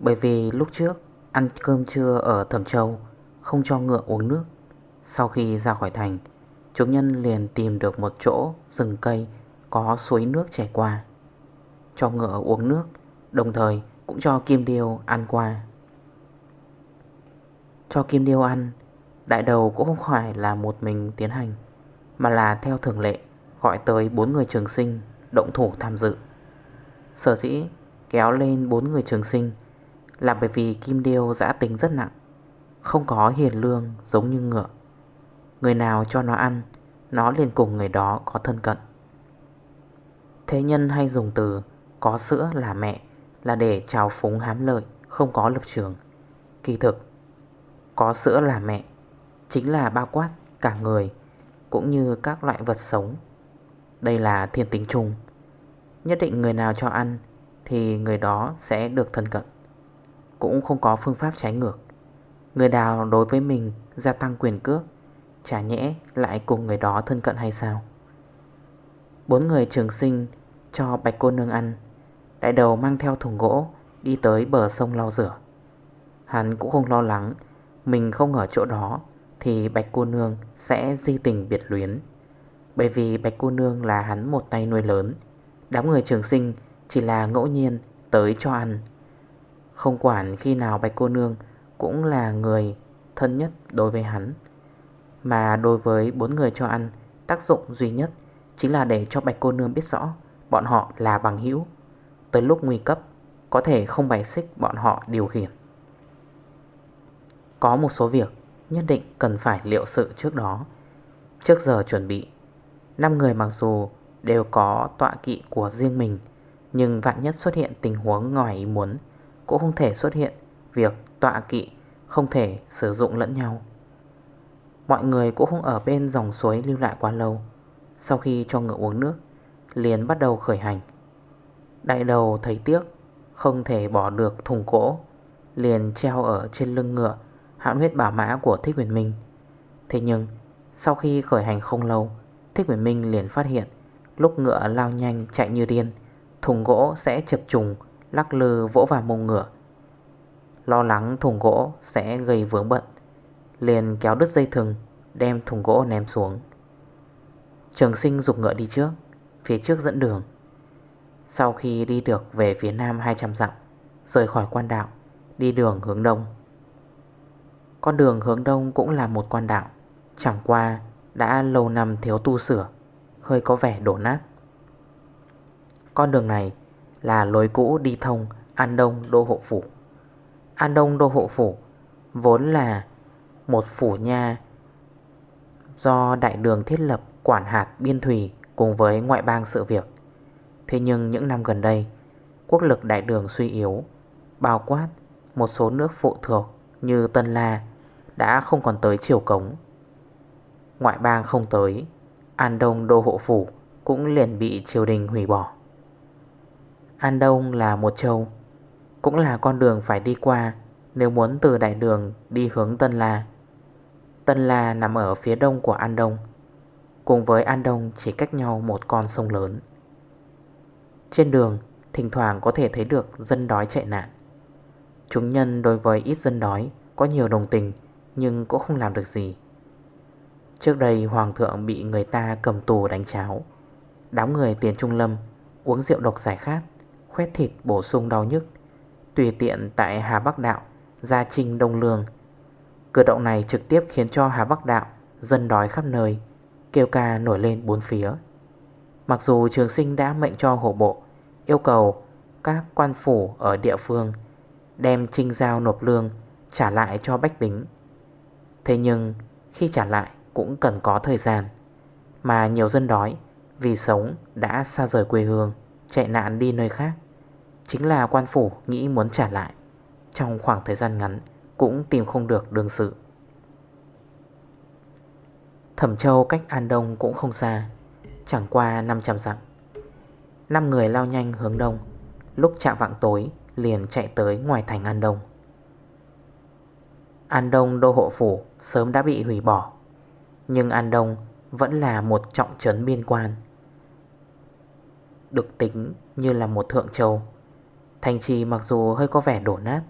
Bởi vì lúc trước, ăn cơm trưa ở Thẩm Châu, Không cho ngựa uống nước. Sau khi ra khỏi thành, Chúng nhân liền tìm được một chỗ, rừng cây, Có suối nước chảy qua, Cho ngựa uống nước, Đồng thời cũng cho Kim Điêu ăn qua. Cho Kim Điêu ăn, Đại đầu cũng không phải là một mình tiến hành. Mà là theo thường lệ, Gọi tới bốn người trường sinh, Động thủ tham dự. Sở dĩ kéo lên bốn người trường sinh Là bởi vì Kim Điêu giã tính rất nặng, Không có hiền lương giống như ngựa. Người nào cho nó ăn, Nó liền cùng người đó có thân cận. Thế nhân hay dùng từ Có sữa là mẹ Là để trào phúng hám lợi, Không có lập trường. Kỳ thực, Có sữa là mẹ Chính là bao quát cả người cũng như các loại vật sống. Đây là thiên tính chung. Nhất định người nào cho ăn Thì người đó sẽ được thân cận. Cũng không có phương pháp trái ngược. Người nào đối với mình gia tăng quyền cước, Chả nhẽ lại cùng người đó thân cận hay sao? Bốn người trường sinh cho bạch cô nương ăn. Đại đầu mang theo thùng gỗ Đi tới bờ sông lau rửa. Hắn cũng không lo lắng, Mình không ở chỗ đó. Thì bạch cô nương sẽ di tình biệt luyến. Bởi vì bạch cô nương là hắn một tay nuôi lớn, Đám người trường sinh chỉ là ngẫu nhiên tới cho ăn. Không quản khi nào bạch cô nương cũng là người thân nhất đối với hắn, Mà đối với bốn người cho ăn, Tác dụng duy nhất chính là để cho bạch cô nương biết rõ Bọn họ là bằng hữu. Tới lúc nguy cấp, Có thể không bày xích bọn họ điều khiển. Có một số việc nhất định cần phải liệu sự trước đó. Trước giờ chuẩn bị 5 người mặc dù đều có tọa kỵ của riêng mình, Nhưng vạn nhất xuất hiện tình huống ngoài ý muốn, Cũng không thể xuất hiện việc tọa kỵ không thể sử dụng lẫn nhau. Mọi người cũng không ở bên dòng suối lưu lại quá lâu. Sau khi cho ngựa uống nước, Liền bắt đầu khởi hành. Đại đầu thấy tiếc, Không thể bỏ được thùng cỗ Liền treo ở trên lưng ngựa Hãn huyết bảo mã của Thích Quyền Minh. Thế nhưng, Sau khi khởi hành không lâu, Thích Quyền Minh liền phát hiện, Lúc ngựa lao nhanh chạy như điên, Thùng gỗ sẽ chập trùng, Lắc lư vỗ vào mông ngựa. Lo lắng thùng gỗ sẽ gây vướng bận, Liền kéo đứt dây thừng, Đem thùng gỗ ném xuống. Trường sinh dục ngựa đi trước, Phía trước dẫn đường. Sau khi đi được về phía nam 200 dặm, Rời khỏi quan đạo, Đi đường hướng đông. Con đường hướng đông cũng là một quan đạo. Chẳng qua, đã lâu năm thiếu tu sửa, Hơi có vẻ đổ nát. Con đường này là lối cũ đi thông An Đông Đô Hộ Phủ. An Đông Đô Hộ Phủ Vốn là một phủ nha Do đại đường thiết lập quản hạt biên thủy Cùng với ngoại bang sự việc. Thế nhưng những năm gần đây, Quốc lực đại đường suy yếu, Bao quát một số nước phụ thuộc Như Tân La đã không còn tới triều cống. Ngoại bang không tới, An Đông Đô Hộ Phủ Cũng liền bị triều đình hủy bỏ. An Đông là một châu, Cũng là con đường phải đi qua Nếu muốn từ đại đường đi hướng Tân La. Tân La nằm ở phía đông của An Đông, Cùng với An Đông chỉ cách nhau một con sông lớn. Trên đường, Thỉnh thoảng có thể thấy được dân đói chạy nạn. Chúng nhân đối với ít dân đói Có nhiều đồng tình nhưng cũng không làm được gì. Trước đây, hoàng thượng bị người ta cầm tù đánh cháo. Đám người tiền trung lâm Uống rượu độc giải khát, Khoét thịt bổ sung đau nhức, Tùy tiện tại Hà Bắc Đạo Gia Trinh Đông Lương. Cử động này trực tiếp khiến cho Hà Bắc Đạo Dân đói khắp nơi, Kêu ca nổi lên bốn phía. Mặc dù trường sinh đã mệnh cho Hộ bộ, Yêu cầu các quan phủ ở địa phương Đem trinh giao nộp lương Trả lại cho bách tính Thế nhưng, khi trả lại cũng cần có thời gian. Mà nhiều dân đói Vì sống đã xa rời quê hương, Chạy nạn đi nơi khác. Chính là quan phủ nghĩ muốn trả lại. Trong khoảng thời gian ngắn Cũng tìm không được đường sự. Thẩm Châu cách An Đông cũng không xa, Chẳng qua 500 dặm. 5 người lao nhanh hướng đông, Lúc chạm vạng tối Liền chạy tới ngoài thành An Đông. An Đông đô hộ phủ Sớm đã bị hủy bỏ. Nhưng An Đông Vẫn là một trọng trấn biên quan. Được tính như là một thượng châu Thành trì mặc dù hơi có vẻ đổ nát,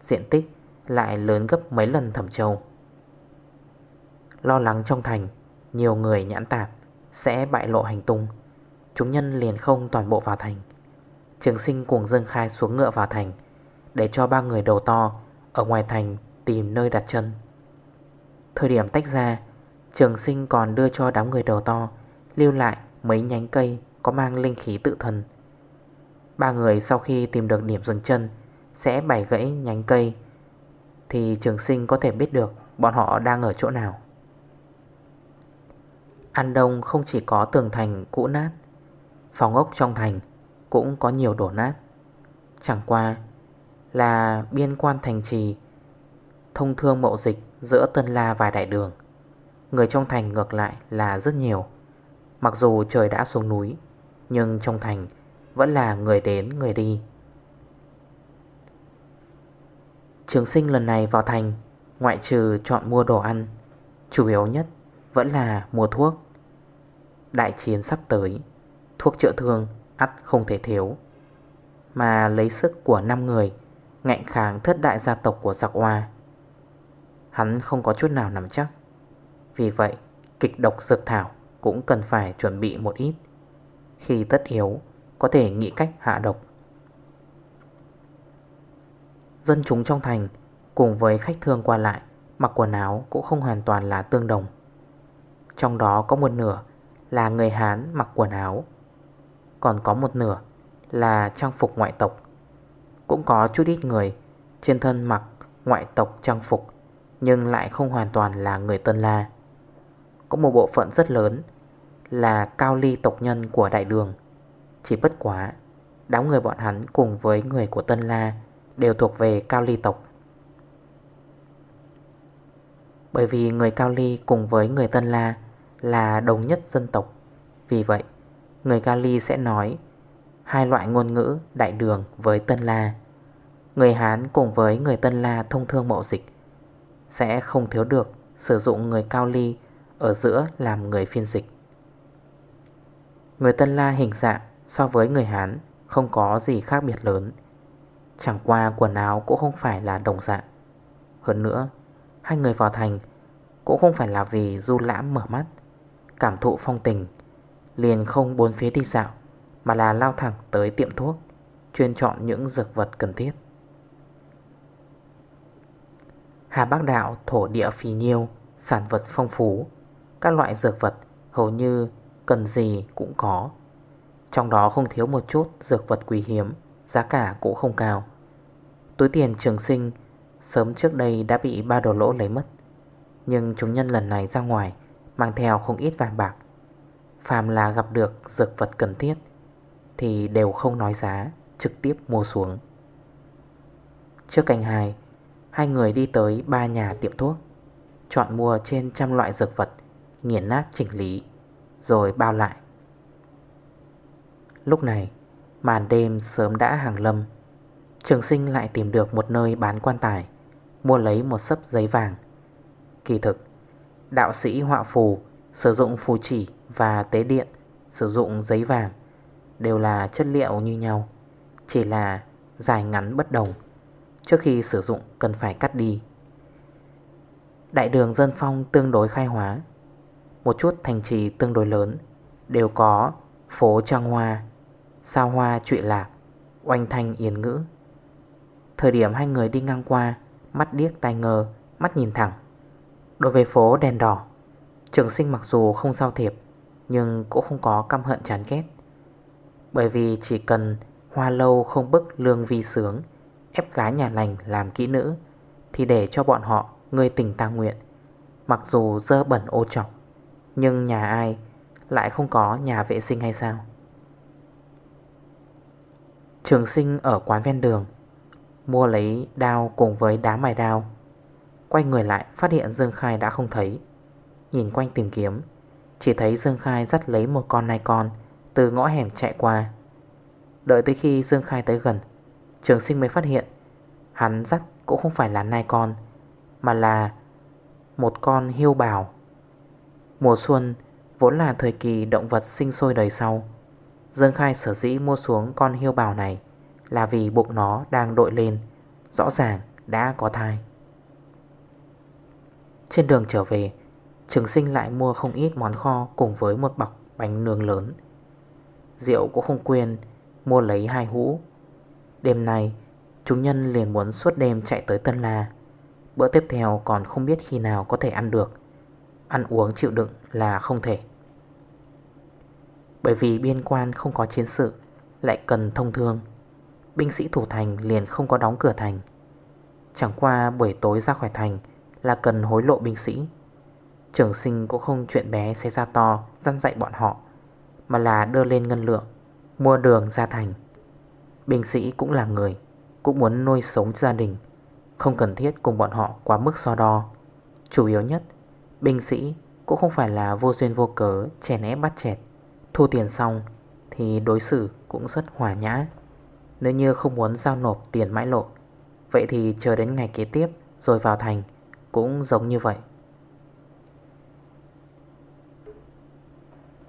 Diện tích lại lớn gấp mấy lần thẩm châu. Lo lắng trong thành, Nhiều người nhãn tạp Sẽ bại lộ hành tung. Chúng nhân liền không toàn bộ vào thành. Trường sinh cuồng dân khai xuống ngựa vào thành, Để cho ba người đầu to Ở ngoài thành tìm nơi đặt chân. Thời điểm tách ra, Trường sinh còn đưa cho đám người đầu to, Lưu lại mấy nhánh cây Có mang linh khí tự thần Ba người sau khi tìm được điểm dừng chân, Sẽ bày gãy nhánh cây, Thì trường sinh có thể biết được Bọn họ đang ở chỗ nào. An Đông không chỉ có tường thành cũ nát, Phòng ốc trong thành cũng có nhiều đổ nát. Chẳng qua là biên quan thành trì, Thông thương mậu dịch giữa Tân La và Đại Đường. Người trong thành ngược lại là rất nhiều. Mặc dù trời đã xuống núi, Nhưng trong thành vẫn là người đến, người đi. Trường sinh lần này vào thành, Ngoại trừ chọn mua đồ ăn, Chủ yếu nhất vẫn là mua thuốc. Đại chiến sắp tới, Thuốc trợ thương ắt không thể thiếu, Mà lấy sức của 5 người, Ngạnh kháng thất đại gia tộc của giặc hoa Hắn không có chút nào nắm chắc. Vì vậy, kịch độc dược thảo Cũng cần phải chuẩn bị một ít. Khi tất yếu, Có thể nghĩ cách hạ độc. Dân chúng trong thành, Cùng với khách thương qua lại, Mặc quần áo cũng không hoàn toàn là tương đồng. Trong đó có một nửa Là người Hán mặc quần áo, còn có một nửa là trang phục ngoại tộc. Cũng có chút ít người trên thân mặc ngoại tộc trang phục. Nhưng lại không hoàn toàn là người Tân La. Có một bộ phận rất lớn là cao ly tộc nhân của đại đường. Chỉ bất quá, Đám người bọn hắn cùng với người của Tân La Đều thuộc về cao ly tộc. Bởi vì người Cao Ly cùng với người Tân La là đồng nhất dân tộc, Vì vậy, Người cao ly sẽ nói Hai loại ngôn ngữ đại đường với Tân La. Người Hán cùng với người Tân La thông thương mậu dịch. Sẽ không thiếu được sử dụng người Cao Ly Ở giữa làm người phiên dịch. Người Tân La hình dạng so với người Hán Không có gì khác biệt lớn. Chẳng qua quần áo cũng không phải là đồng dạng. Hơn nữa, Hai người vào thành Cũng không phải là vì du lãm mở mắt, Cảm thụ phong tình, Liền không bốn phía đi dạo, Mà là lao thẳng tới tiệm thuốc, Chuyên chọn những dược vật cần thiết. Hà Bắc Đạo thổ địa phì nhiêu, Sản vật phong phú. Các loại dược vật hầu như cần gì cũng có. Trong đó không thiếu một chút dược vật quý hiếm, Giá cả cũng không cao. Túi tiền trường sinh Sớm trước đây đã bị ba đồ lỗ lấy mất. Nhưng chúng nhân lần này ra ngoài Mang theo không ít vàng bạc. Phàm là gặp được dược vật cần thiết Thì đều không nói giá, Trực tiếp mua xuống. Trước cành hai Hai người đi tới ba nhà tiệm thuốc. Chọn mua trên trăm loại dược vật, Nghiền nát chỉnh lý, Rồi bao lại. Lúc này, Màn đêm sớm đã hàng lâm. Trường sinh lại tìm được một nơi bán quan tài, Mua lấy một sấp giấy vàng. Kỳ thực, Đạo sĩ họa phù Sử dụng phù chỉ và tế điện Sử dụng giấy vàng Đều là chất liệu như nhau, Chỉ là dài ngắn bất đồng. Trước khi sử dụng cần phải cắt đi. Đại đường dân phong tương đối khai hóa, Một chút thành trì tương đối lớn, Đều có phố trang hoa, Sao hoa trụy lạc, Oanh thanh yên ngữ. Thời điểm hai người đi ngang qua, Mắt điếc tai ngờ, Mắt nhìn thẳng. Đối với phố đèn đỏ, Trường sinh mặc dù không giao thiệp, Nhưng cũng không có căm hận chán ghét. Bởi vì chỉ cần Hoa lâu không bức lương vi sướng Ép gái nhà lành làm kỹ nữ, Thì để cho bọn họ Người tình ta nguyện. Mặc dù dơ bẩn ô trọc Nhưng nhà ai lại không có nhà vệ sinh hay sao? Trường sinh ở quán ven đường, Mua lấy đao cùng với đá mài đao, Quay người lại phát hiện Dương Khai đã không thấy. Nhìn quanh tìm kiếm, Chỉ thấy Dương Khai dắt lấy một con nai con Từ ngõ hẻm chạy qua. Đợi tới khi Dương Khai tới gần Trường sinh mới phát hiện, Hắn dắt cũng không phải là nai con, Mà là Một con hiêu bào. Mùa xuân vốn là thời kỳ động vật sinh sôi đời sau. Dương Khai sở dĩ mua xuống con hiêu bào này Là vì bụng nó đang đội lên, Rõ ràng đã có thai. Trên đường trở về, Trường sinh lại mua không ít món kho Cùng với một bọc bánh nướng lớn. Rượu cũng không quên Mua lấy hai hũ Đêm nay, Chúng nhân liền muốn suốt đêm chạy tới Tân La. Bữa tiếp theo còn không biết khi nào có thể ăn được. Ăn uống chịu đựng là không thể. Bởi vì biên quan không có chiến sự, Lại cần thông thương. Binh sĩ thủ thành liền không có đóng cửa thành. Chẳng qua buổi tối ra khỏi thành Là cần hối lộ binh sĩ. Trưởng sinh cũng không chuyện bé sẽ ra to Dăn dạy bọn họ, Mà là đưa lên ngân lượng, Mua đường ra thành. Binh sĩ cũng là người, Cũng muốn nuôi sống gia đình, Không cần thiết cùng bọn họ quá mức so đo. Chủ yếu nhất, Binh sĩ cũng không phải là vô duyên vô cớ Chèn ép bắt chẹt. Thu tiền xong thì đối xử cũng rất hòa nhã. Nếu như không muốn giao nộp tiền mãi lộ, Vậy thì chờ đến ngày kế tiếp Rồi vào thành Cũng giống như vậy.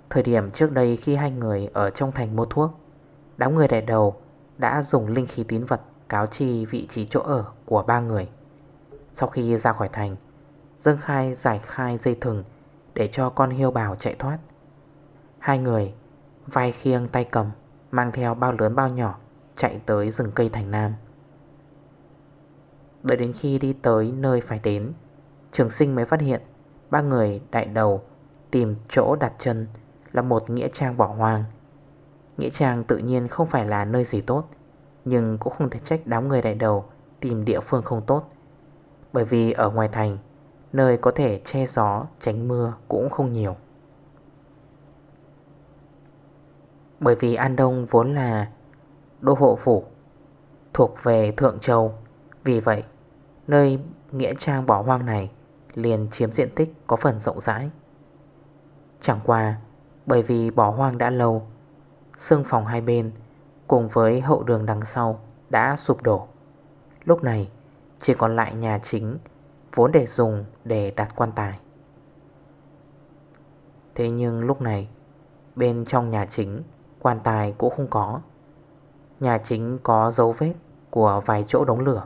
Thời điểm trước đây khi hai người ở trong thành mua thuốc, Đám người đại đầu đã dùng linh khí tín vật cáo chi vị trí chỗ ở của ba người. Sau khi ra khỏi thành, Dương Khai giải khai dây thừng để cho con hiêu bào chạy thoát. Hai người vai khiêng tay cầm, Mang theo bao lớn bao nhỏ, Chạy tới rừng cây thành Nam. Đợi đến khi đi tới nơi phải đến, Trường sinh mới phát hiện Ba người đại đầu Tìm chỗ đặt chân Là một nghĩa trang bỏ hoang. Nghĩa trang tự nhiên không phải là nơi gì tốt, Nhưng cũng không thể trách đám người đại đầu Tìm địa phương không tốt. Bởi vì ở ngoài thành, Nơi có thể che gió, tránh mưa cũng không nhiều. Bởi vì An Đông vốn là đô hộ phủ, Thuộc về Thượng Châu, Vì vậy Nơi nghĩa trang bỏ hoang này Liền chiếm diện tích có phần rộng rãi. Chẳng qua, Bởi vì bỏ hoang đã lâu Sương phòng hai bên, Cùng với hậu đường đằng sau, Đã sụp đổ. Lúc này, chỉ còn lại nhà chính, Vốn để dùng để đặt quan tài. Thế nhưng lúc này, Bên trong nhà chính, Quan tài cũng không có. Nhà chính có dấu vết Của vài chỗ đống lửa.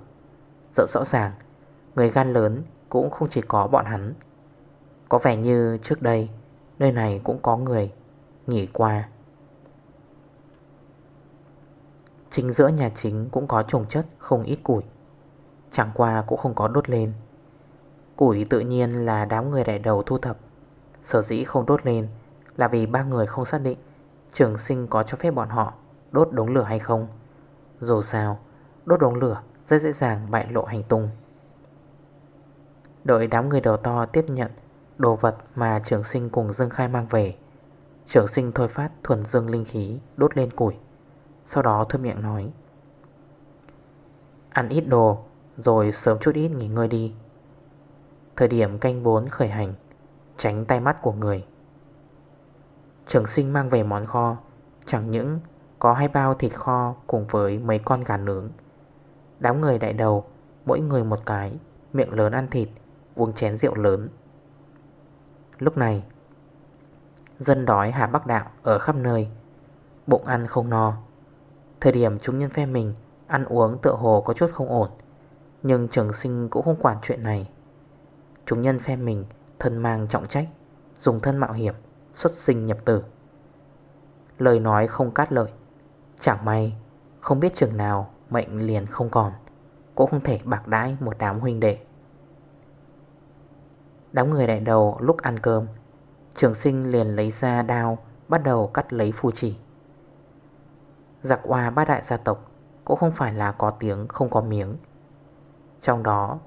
Rất rõ ràng, Người gan lớn cũng không chỉ có bọn hắn. Có vẻ như trước đây, Nơi này cũng có người Nghỉ qua. Chính giữa nhà chính cũng có trồng chất, không ít củi. Chẳng qua cũng không có đốt lên. Củi tự nhiên là đám người đại đầu thu thập. Sở dĩ không đốt lên Là vì ba người không xác định Trường sinh có cho phép bọn họ Đốt đống lửa hay không. Dù sao, Đốt đống lửa rất dễ dàng bại lộ hành tung. Đợi đám người đầu to tiếp nhận Đồ vật mà trường sinh cùng Dương Khai mang về, Trường sinh thôi phát thuần dương linh khí Đốt lên củi. Sau đó thưa miệng nói, Ăn ít đồ, Rồi sớm chút ít nghỉ ngơi đi. Thời điểm canh 4 khởi hành, Tránh tay mắt của người. Trường sinh mang về món kho, Chẳng những có hai bao thịt kho Cùng với mấy con gà nướng. Đám người đại đầu, Mỗi người một cái, Miệng lớn ăn thịt, Uống chén rượu lớn. Lúc này, Dân đói Hà Bắc Đạo ở khắp nơi, Bụng ăn không no. Thời điểm chúng nhân phe mình, Ăn uống tựa hồ có chút không ổn, Nhưng trường sinh cũng không quản chuyện này. Chúng nhân phe mình, Thân mang trọng trách, Dùng thân mạo hiểm, Xuất sinh nhập tử. Lời nói không cát lợi Chẳng may, Không biết chừng nào mệnh liền không còn, Cũng không thể bạc đãi một đám huynh đệ. Đám người đại đầu lúc ăn cơm, Trường sinh liền lấy ra đao, Bắt đầu cắt lấy phù chỉ. Giặc hoa ba đại gia tộc Cũng không phải là có tiếng, không có miếng. Trong đó,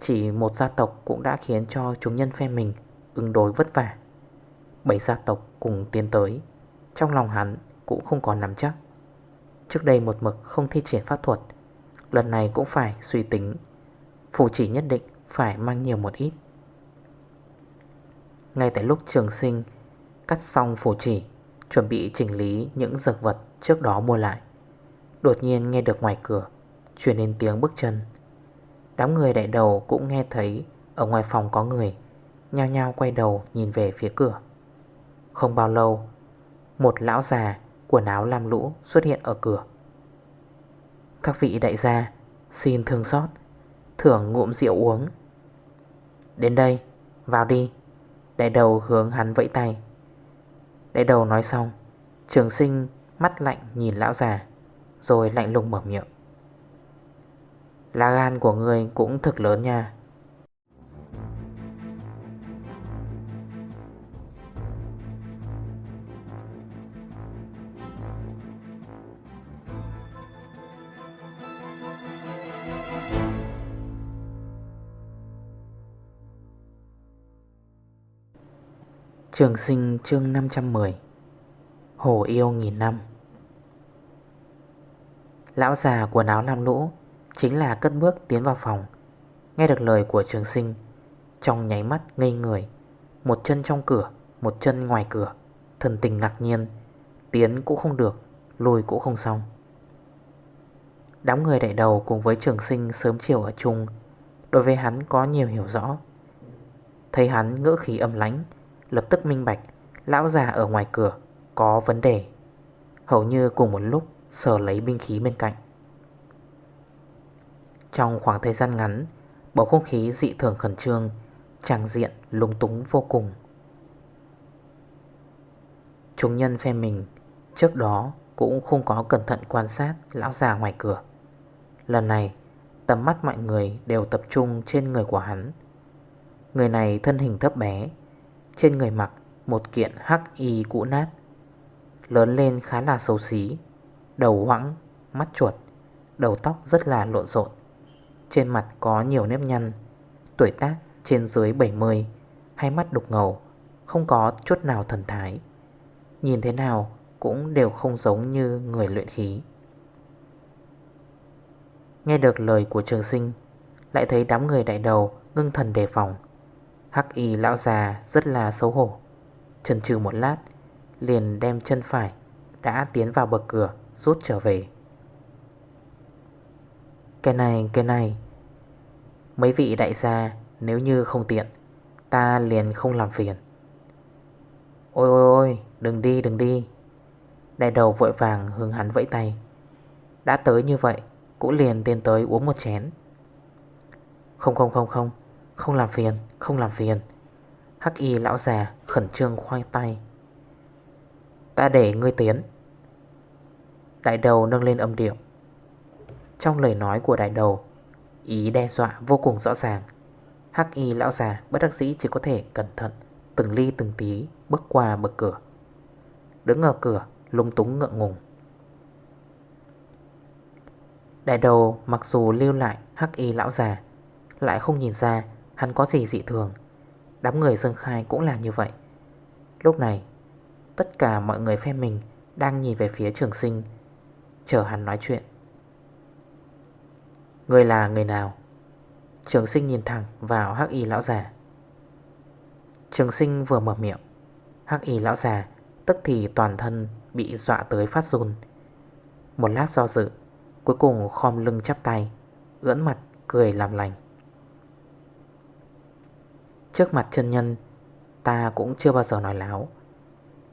Chỉ một gia tộc cũng đã khiến cho chúng nhân phe mình Ứng đối vất vả. Bảy gia tộc cùng tiến tới, Trong lòng hắn cũng không còn nắm chắc. Trước đây một mực không thi triển pháp thuật, Lần này cũng phải suy tính. Phù chỉ nhất định phải mang nhiều một ít. Ngay tại lúc trường sinh, Cắt xong phù chỉ, Chuẩn bị chỉnh lý những dược vật trước đó mua lại. Đột nhiên nghe được ngoài cửa Chuyển đến tiếng bước chân. Đám người đại đầu cũng nghe thấy, Ở ngoài phòng có người, Nhao nhao quay đầu nhìn về phía cửa. Không bao lâu, Một lão già Quần áo lam lũ xuất hiện ở cửa. Các vị đại gia, Xin thương xót, Thưởng ngụm rượu uống. Đến đây, Vào đi. Đại đầu hướng hắn vẫy tay. Đại đầu nói xong, Trường sinh mắt lạnh nhìn lão già, Rồi lạnh lùng mở miệng. Lá gan của người cũng thực lớn nha. Trường sinh chương 510 Hồ yêu nghìn năm. Lão già quần áo nam lũ Chính là cất bước tiến vào phòng. Nghe được lời của trường sinh, Trong nháy mắt ngây người, Một chân trong cửa, Một chân ngoài cửa, Thần tình ngạc nhiên, Tiến cũng không được, Lùi cũng không xong. Đám người đại đầu cùng với trường sinh sớm chiều ở chung, Đối với hắn có nhiều hiểu rõ. Thấy hắn ngữ khí âm lánh Lập tức minh bạch, Lão già ở ngoài cửa Có vấn đề. Hầu như cùng một lúc Sở lấy binh khí bên cạnh. Trong khoảng thời gian ngắn, Bầu không khí dị thường khẩn trương, Tràng diện lung túng vô cùng. Chúng nhân phe mình, Trước đó cũng không có cẩn thận quan sát Lão già ngoài cửa. Lần này, Tầm mắt mọi người đều tập trung trên người của hắn. Người này thân hình thấp bé, trên người mặc một kiện hắc y cũ nát, Lớn lên khá là xấu xí. Đầu hoãng, mắt chuột Đầu tóc rất là lộn rộn Trên mặt có nhiều nếp nhăn Tuổi tác trên dưới 70 Hai mắt đục ngầu Không có chút nào thần thái. Nhìn thế nào cũng đều không giống như người luyện khí. Nghe được lời của trường sinh Lại thấy đám người đại đầu ngưng thần đề phòng. Hắc y lão già rất là xấu hổ. Chần chừ một lát Liền đem chân phải Đã tiến vào bậc cửa. Rút trở về. Cái này cái này. Mấy vị đại gia, Nếu như không tiện, Ta liền không làm phiền. Ôi ôi ôi, Đừng đi đừng đi. Đại đầu vội vàng hướng hắn vẫy tay. Đã tới như vậy, Cũng liền tiến tới uống một chén. Không không không không Không làm phiền, không làm phiền. Hắc y lão già khẩn trương khoai tay. Ta để ngươi tiến. Đại đầu nâng lên âm điệu. Trong lời nói của đại đầu, Ý đe dọa vô cùng rõ ràng. Hắc y lão già, bất đắc dĩ chỉ có thể cẩn thận, Từng ly từng tí bước qua bậc cửa. Đứng ở cửa lung túng ngượng ngùng. Đại đầu mặc dù lưu lại hắc y lão già, Lại không nhìn ra hắn có gì dị thường. Đám người Dương Khai cũng là như vậy. Lúc này, Tất cả mọi người phe mình Đang nhìn về phía trường sinh Chờ hắn nói chuyện. Người là người nào? Trường sinh nhìn thẳng vào hắc y lão già. Trường sinh vừa mở miệng Hắc y lão già Tức thì toàn thân bị dọa tới phát run. Một lát do dự Cuối cùng khom lưng chắp tay Ưỡn mặt cười làm lành. Trước mặt chân nhân Ta cũng chưa bao giờ nói láo.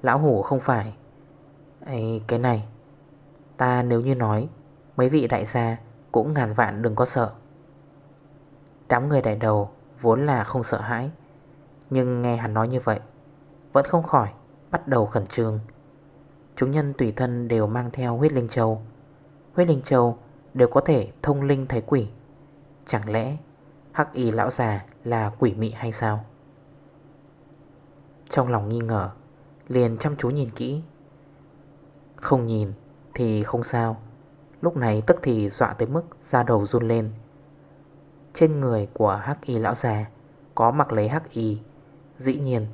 Lão hủ không phải. Ê, Cái này Ta nếu như nói, Mấy vị đại gia cũng ngàn vạn đừng có sợ. Đám người đại đầu Vốn là không sợ hãi, Nhưng nghe hắn nói như vậy, Vẫn không khỏi Bắt đầu khẩn trương. Chúng nhân tùy thân đều mang theo huyết linh châu. Huyết linh châu đều có thể thông linh thấy quỷ. Chẳng lẽ Hắc y lão già là quỷ mị hay sao? Trong lòng nghi ngờ, Liền chăm chú nhìn kỹ. Không nhìn thì không sao. Lúc này tức thì dọa tới mức da đầu run lên. Trên người của hắc y lão già Có mặc lấy hắc y. Dĩ nhiên,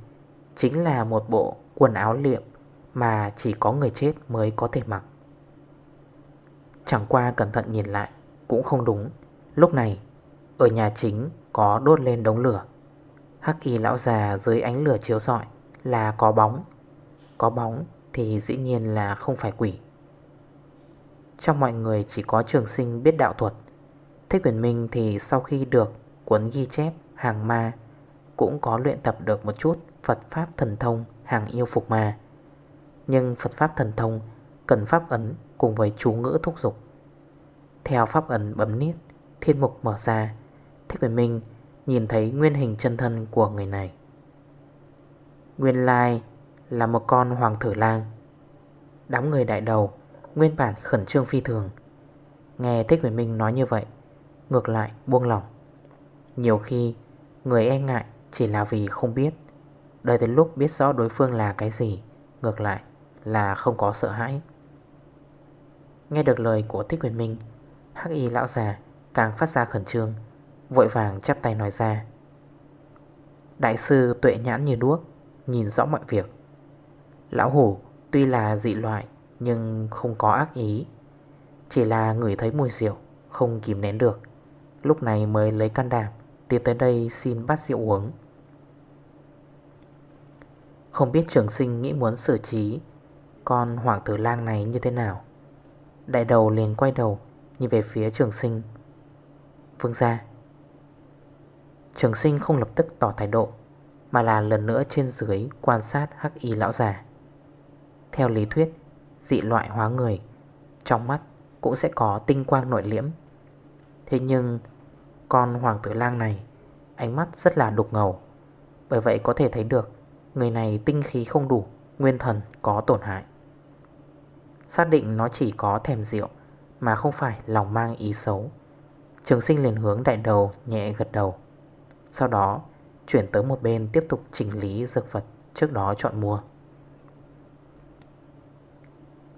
Chính là một bộ quần áo liệm Mà chỉ có người chết mới có thể mặc. Chẳng qua cẩn thận nhìn lại Cũng không đúng. Lúc này, Ở nhà chính có đốt lên đống lửa. Hắc y lão già dưới ánh lửa chiếu rọi Là có bóng. Có bóng thì dĩ nhiên là không phải quỷ. Trong mọi người chỉ có trường sinh biết đạo thuật. Thích quyền minh thì sau khi được cuốn ghi chép hàng ma, Cũng có luyện tập được một chút Phật Pháp thần thông, hàng yêu phục ma. Nhưng Phật Pháp thần thông cần Pháp ấn cùng với chú ngữ thúc dục Theo Pháp ấn bấm niết, Thiên mục mở ra Thích quyền minh nhìn thấy nguyên hình chân thân của người này. Nguyên lai là một con hoàng thử lang. Đám người đại đầu Nguyên bản khẩn trương phi thường. Nghe Thích Huyền Minh nói như vậy, Ngược lại buông lỏng. Nhiều khi, người e ngại chỉ là vì không biết. Đợi đến lúc biết rõ đối phương là cái gì, Ngược lại là không có sợ hãi. Nghe được lời của Thích Huyền Minh, Hắc y lão già càng phát ra khẩn trương, Vội vàng chắp tay nói ra. Đại sư tuệ nhãn như đuốc, Nhìn rõ mọi việc. Lão hủ tuy là dị loại nhưng không có ác ý. Chỉ là người thấy mùi rượu, Không kìm nén được. Lúc này mới lấy can đảm, Tiến tới đây xin bắt rượu uống. Không biết trường sinh nghĩ muốn xử trí Con hoàng tử lang này như thế nào. Đại đầu liền quay đầu, Nhìn về phía trường sinh. Vương ra Trường sinh không lập tức tỏ thái độ, Mà là lần nữa trên dưới quan sát hắc y lão già. Theo lý thuyết Dị loại hóa người. Trong mắt cũng sẽ có tinh quang nội liễm. Thế nhưng, Con hoàng tử lang này, Ánh mắt rất là đục ngầu. Bởi vậy có thể thấy được, Người này tinh khí không đủ, Nguyên thần có tổn hại. Xác định nó chỉ có thèm rượu, Mà không phải lòng mang ý xấu. Trường sinh liền hướng đại đầu nhẹ gật đầu. Sau đó, chuyển tới một bên tiếp tục chỉnh lý dược vật trước đó chọn mua.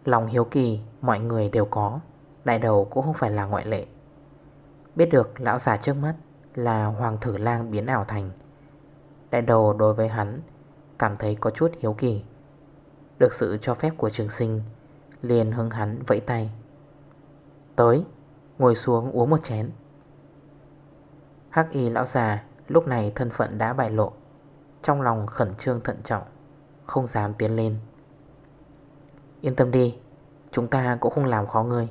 Lòng hiếu kỳ, mọi người đều có. Đại đầu cũng không phải là ngoại lệ. Biết được lão già trước mắt là hoàng thử lang biến ảo thành. Đại đầu đối với hắn cảm thấy có chút hiếu kỳ. Được sự cho phép của trường sinh, Liền hưng hắn vẫy tay. Tới, Ngồi xuống uống một chén. Hắc y lão già Lúc này thân phận đã bại lộ, Trong lòng khẩn trương thận trọng, Không dám tiến lên. Yên tâm đi, Chúng ta cũng không làm khó ngươi.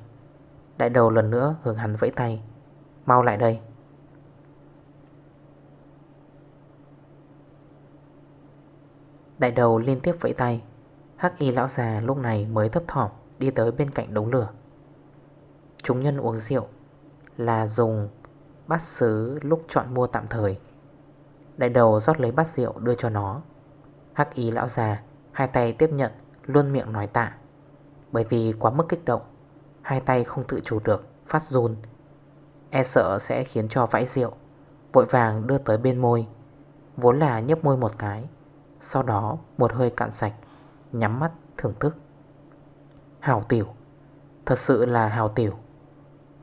Đại đầu lần nữa hướng hắn vẫy tay. Mau lại đây. Đại đầu liên tiếp vẫy tay. Hắc y lão già lúc này mới thấp thỏm Đi tới bên cạnh đống lửa. Chúng nhân uống rượu Là dùng bát sứ lúc chọn mua tạm thời. Đại đầu rót lấy bát rượu đưa cho nó. Hắc y lão già Hai tay tiếp nhận. Luôn miệng nói tạ. Bởi vì quá mức kích động, Hai tay không tự chủ được, Phát run. E sợ sẽ khiến cho vãi rượu, Vội vàng đưa tới bên môi, Vốn là nhấp môi một cái, Sau đó một hơi cạn sạch, Nhắm mắt thưởng thức. Hảo tiểu, Thật sự là hảo tiểu,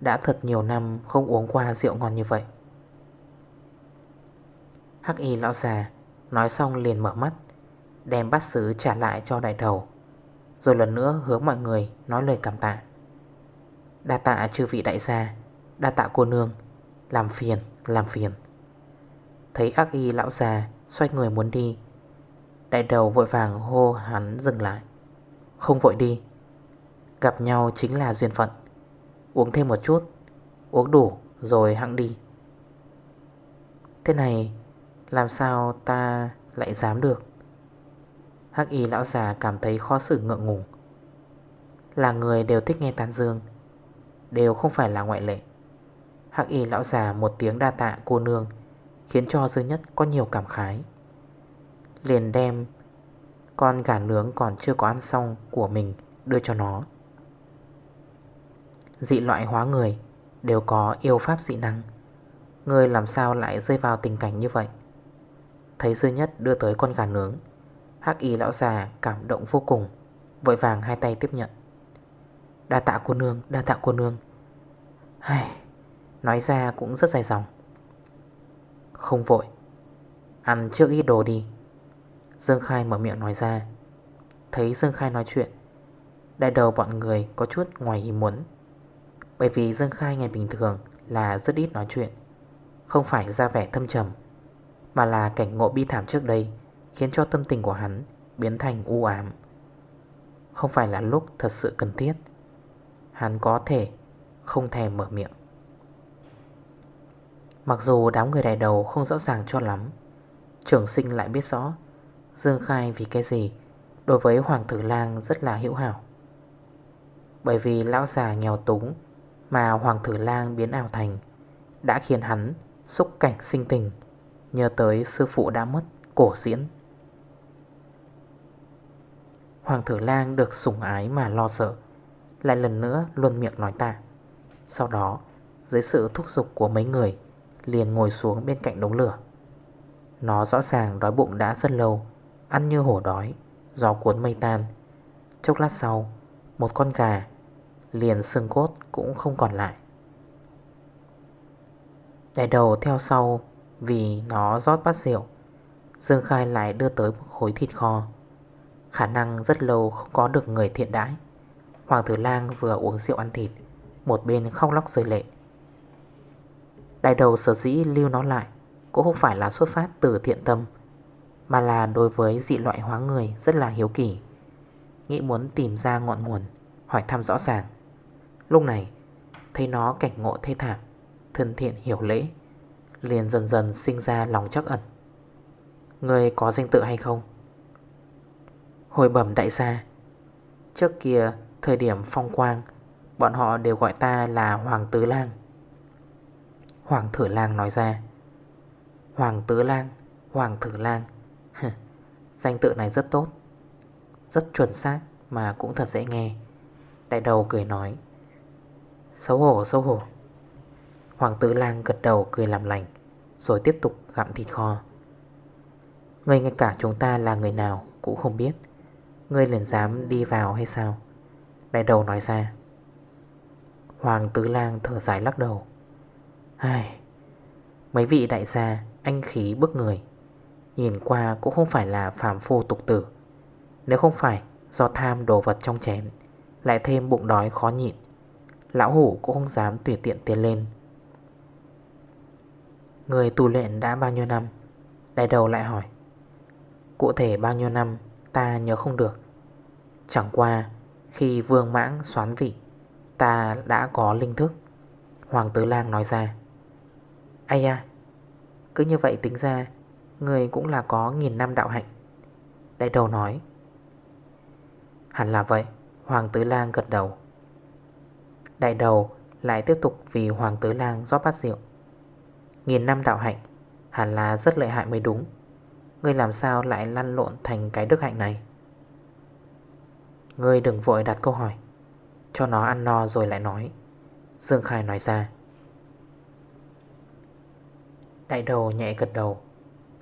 Đã thật nhiều năm không uống qua rượu ngon như vậy. Hắc y lão già Nói xong liền mở mắt, Đem bát sứ trả lại cho đại đầu. Rồi lần nữa hướng mọi người nói lời cảm tạ. Đa tạ chư vị đại gia Đa tạ cô nương. Làm phiền, làm phiền. Thấy ác y lão già Xoay người muốn đi Đại đầu vội vàng hô hắn dừng lại. Không vội đi Gặp nhau chính là duyên phận. Uống thêm một chút Uống đủ rồi hãng đi. Thế này Làm sao ta lại dám được? Hắc y lão già cảm thấy khó xử ngượng ngùng. Là người đều thích nghe tán dương, Đều không phải là ngoại lệ. Hắc y lão già một tiếng đa tạ cô nương, Khiến cho dư nhất có nhiều cảm khái. Liền đem Con gà nướng còn chưa có ăn xong của mình đưa cho nó. Dị loại hóa người Đều có yêu pháp dị năng. Người làm sao lại rơi vào tình cảnh như vậy? Thấy dư nhất đưa tới con gà nướng Hắc y lão già cảm động vô cùng Vội vàng hai tay tiếp nhận. Đa tạ cô nương, đa tạ cô nương. Hay, Nói ra cũng rất dài dòng. Không vội Ăn trước ít đồ đi. Dương Khai mở miệng nói ra. Thấy Dương Khai nói chuyện Đại đầu bọn người có chút ngoài ý muốn. Bởi vì Dương Khai ngày bình thường Là rất ít nói chuyện Không phải ra vẻ thâm trầm Mà là cảnh ngộ bi thảm trước đây. Khiến cho tâm tình của hắn Biến thành u ám. Không phải là lúc thật sự cần thiết, Hắn có thể không thèm mở miệng. Mặc dù đám người đại đầu không rõ ràng cho lắm, Trưởng sinh lại biết rõ Dương Khai vì cái gì Đối với Hoàng Tử Lang rất là hữu hảo. Bởi vì lão già nghèo túng Mà Hoàng Tử Lang biến ảo thành Đã khiến hắn xúc cảnh sinh tình Nhờ tới sư phụ đã mất cổ diễn. Hoàng thử Lang được sủng ái mà lo sợ. Lại lần nữa luôn miệng nói ta. Sau đó, Dưới sự thúc giục của mấy người, Liền ngồi xuống bên cạnh đống lửa. Nó rõ ràng đói bụng đã rất lâu, Ăn như hổ đói, Gió cuốn mây tan. Chốc lát sau, Một con gà, Liền xương cốt cũng không còn lại. Đại đầu theo sau, Vì nó rót bát rượu, Dương Khai lại đưa tới một khối thịt kho. Khả năng rất lâu không có được người thiện đãi. Hoàng tử lang vừa uống rượu ăn thịt, Một bên khóc lóc rơi lệ. Đại đầu sở dĩ lưu nó lại Cũng không phải là xuất phát từ thiện tâm, Mà là đối với dị loại hóa người rất là hiếu kỳ, Nghĩ muốn tìm ra ngọn nguồn, Hỏi thăm rõ ràng. Lúc này, Thấy nó cảnh ngộ thê thảm, Thân thiện hiểu lễ, Liền dần dần sinh ra lòng chắc ẩn. Người có danh tự hay không? Hồi bẩm đại gia, Trước kia, thời điểm phong quang, Bọn họ đều gọi ta là Hoàng Tứ Lang. Hoàng Thử Lang nói ra, Hoàng Tứ Lang, Hoàng Thử Lang. Danh tự này rất tốt, Rất chuẩn xác mà cũng thật dễ nghe. Đại đầu cười nói, Xấu hổ xấu hổ. Hoàng Tứ Lang gật đầu cười làm lành, Rồi tiếp tục gặm thịt kho. Người ngay cả chúng ta là người nào cũng không biết. Ngươi liền dám đi vào hay sao? Đại đầu nói ra. Hoàng Tứ Lang thở dài lắc đầu. Ai, Mấy vị đại gia, Anh khí bức người. Nhìn qua cũng không phải là phàm phu tục tử. Nếu không phải do tham đồ vật trong chén, Lại thêm bụng đói khó nhịn, Lão hủ cũng không dám tùy tiện tiến lên. Người tù luyện đã bao nhiêu năm? Đại đầu lại hỏi. Cụ thể bao nhiêu năm? Ta nhớ không được. Chẳng qua, khi vương mãng xoán vị, Ta đã có linh thức. Hoàng tứ lang nói ra Ây à Cứ như vậy tính ra Người cũng là có nghìn năm đạo hạnh. Đại đầu nói, Hẳn là vậy. Hoàng tứ lang gật đầu. Đại đầu lại tiếp tục vì Hoàng tứ lang rót bát rượu. Nghìn năm đạo hạnh Hẳn là rất lợi hại mới đúng. Ngươi làm sao lại lăn lộn thành cái đức hạnh này? Ngươi đừng vội đặt câu hỏi. Cho nó ăn no rồi lại nói. Dương Khai nói ra. Đại đầu nhẹ gật đầu,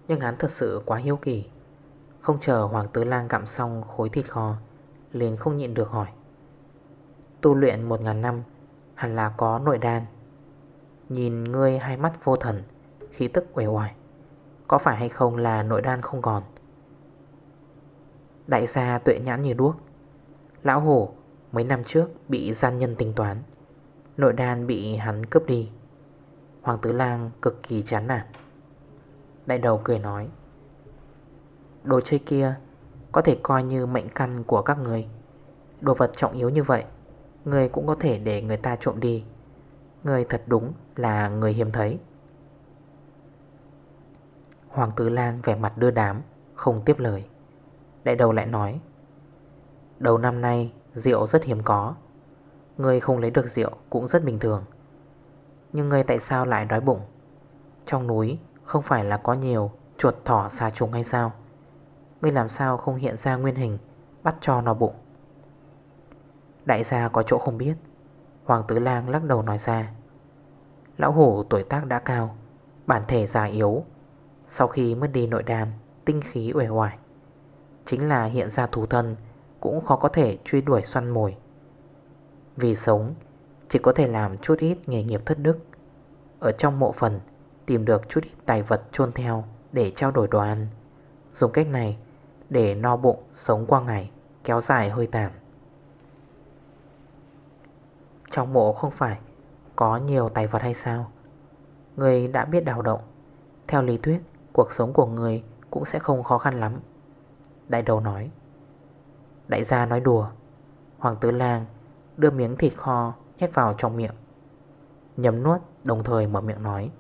Nhưng hắn thật sự quá hiếu kỳ. Không chờ Hoàng Tứ Lang gặm xong khối thịt kho, Liền không nhịn được hỏi. Tu luyện một ngàn năm, Hẳn là có nội đan. Nhìn ngươi hai mắt vô thần, Khí tức uể hoài có phải hay không là nội đan không còn? Đại gia tuệ nhãn như đuốc. Lão hổ, mấy năm trước bị gian nhân tính toán. Nội đan bị hắn cướp đi. Hoàng tứ lang cực kỳ chán nản. Đại đầu cười nói, Đồ chơi kia Có thể coi như mệnh căn của các người. Đồ vật trọng yếu như vậy, Người cũng có thể để người ta trộm đi. Người thật đúng là người hiếm thấy. Hoàng tử lang vẻ mặt đưa đám, Không tiếp lời. Đại đầu lại nói, Đầu năm nay, rượu rất hiếm có. Người không lấy được rượu cũng rất bình thường. Nhưng người tại sao lại đói bụng? Trong núi không phải là có nhiều chuột thỏ xà trùng hay sao? Ngươi làm sao không hiện ra nguyên hình Bắt cho nó bụng? Đại gia có chỗ không biết. Hoàng tử lang lắc đầu nói ra, Lão hổ tuổi tác đã cao, Bản thể già yếu sau khi mất đi nội đàn Tinh khí uể hoài Chính là hiện ra thú thân, Cũng khó có thể truy đuổi săn mồi. Vì sống, Chỉ có thể làm chút ít nghề nghiệp thất đức. Ở trong mộ phần, Tìm được chút ít tài vật chôn theo Để trao đổi đồ ăn. Dùng cách này để no bụng sống qua ngày, Kéo dài hơi tàn. Trong mộ không phải Có nhiều tài vật hay sao? Người đã biết đào động, Theo lý thuyết Cuộc sống của người cũng sẽ không khó khăn lắm. Đại đầu nói. Đại gia nói đùa. Hoàng tứ lang đưa miếng thịt kho nhét vào trong miệng. Nhấm nuốt, đồng thời mở miệng nói.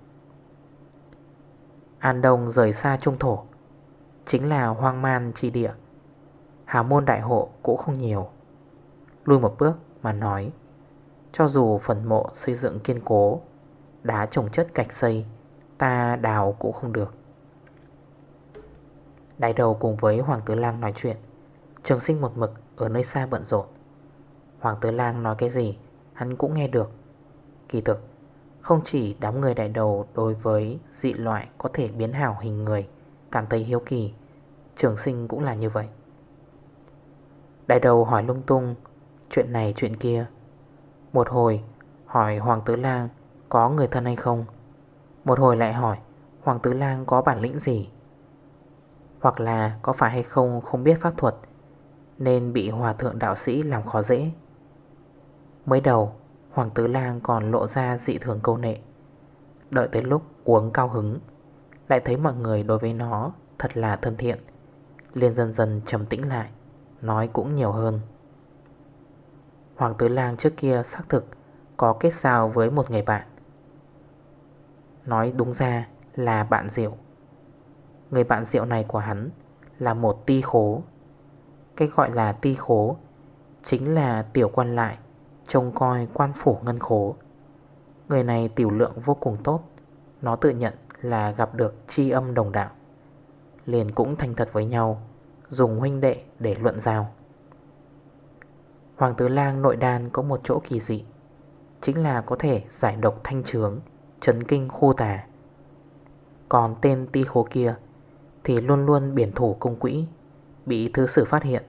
An Đông rời xa trung thổ, Chính là hoang man chi địa. Hào môn đại hộ cũng không nhiều. Lui một bước mà nói, Cho dù phần mộ xây dựng kiên cố, Đá trồng chất cạch xây, Ta đào cũng không được. Đại đầu cùng với Hoàng Tử Lang nói chuyện. Trường sinh một mực ở nơi xa bận rộn. Hoàng Tử Lang nói cái gì, Hắn cũng nghe được. Kỳ thực, Không chỉ đám người đại đầu đối với dị loại có thể biến hảo hình người, Cảm thấy hiếu kỳ, Trường sinh cũng là như vậy. Đại đầu hỏi lung tung, Chuyện này, chuyện kia? Một hồi hỏi Hoàng Tử Lang, Có người thân hay không? Một hồi lại hỏi, Hoàng Tử Lang có bản lĩnh gì? Hoặc là có phải hay không không biết pháp thuật, Nên bị hòa thượng đạo sĩ làm khó dễ. Mới đầu, Hoàng tứ Lang còn lộ ra dị thường câu nệ. Đợi tới lúc uống cao hứng, Lại thấy mọi người đối với nó thật là thân thiện, liền dần dần trầm tĩnh lại, Nói cũng nhiều hơn. Hoàng tứ lang trước kia xác thực Có kết giao với một người bạn. Nói đúng ra là bạn rượu. Người bạn rượu này của hắn Là một ti khố. Cái gọi là ti khố Chính là tiểu quan lại, Trông coi quan phủ ngân khố. Người này tiểu lượng vô cùng tốt, Nó tự nhận là gặp được chi âm đồng đạo. Liền cũng thành thật với nhau, Dùng huynh đệ để luận giao. Hoàng tử lang nội đan có một chỗ kỳ dị, Chính là có thể giải độc thanh trướng, Chấn kinh khu tà. Còn tên ti khố kia thì luôn luôn biển thủ công quỹ, Bị thứ sử phát hiện.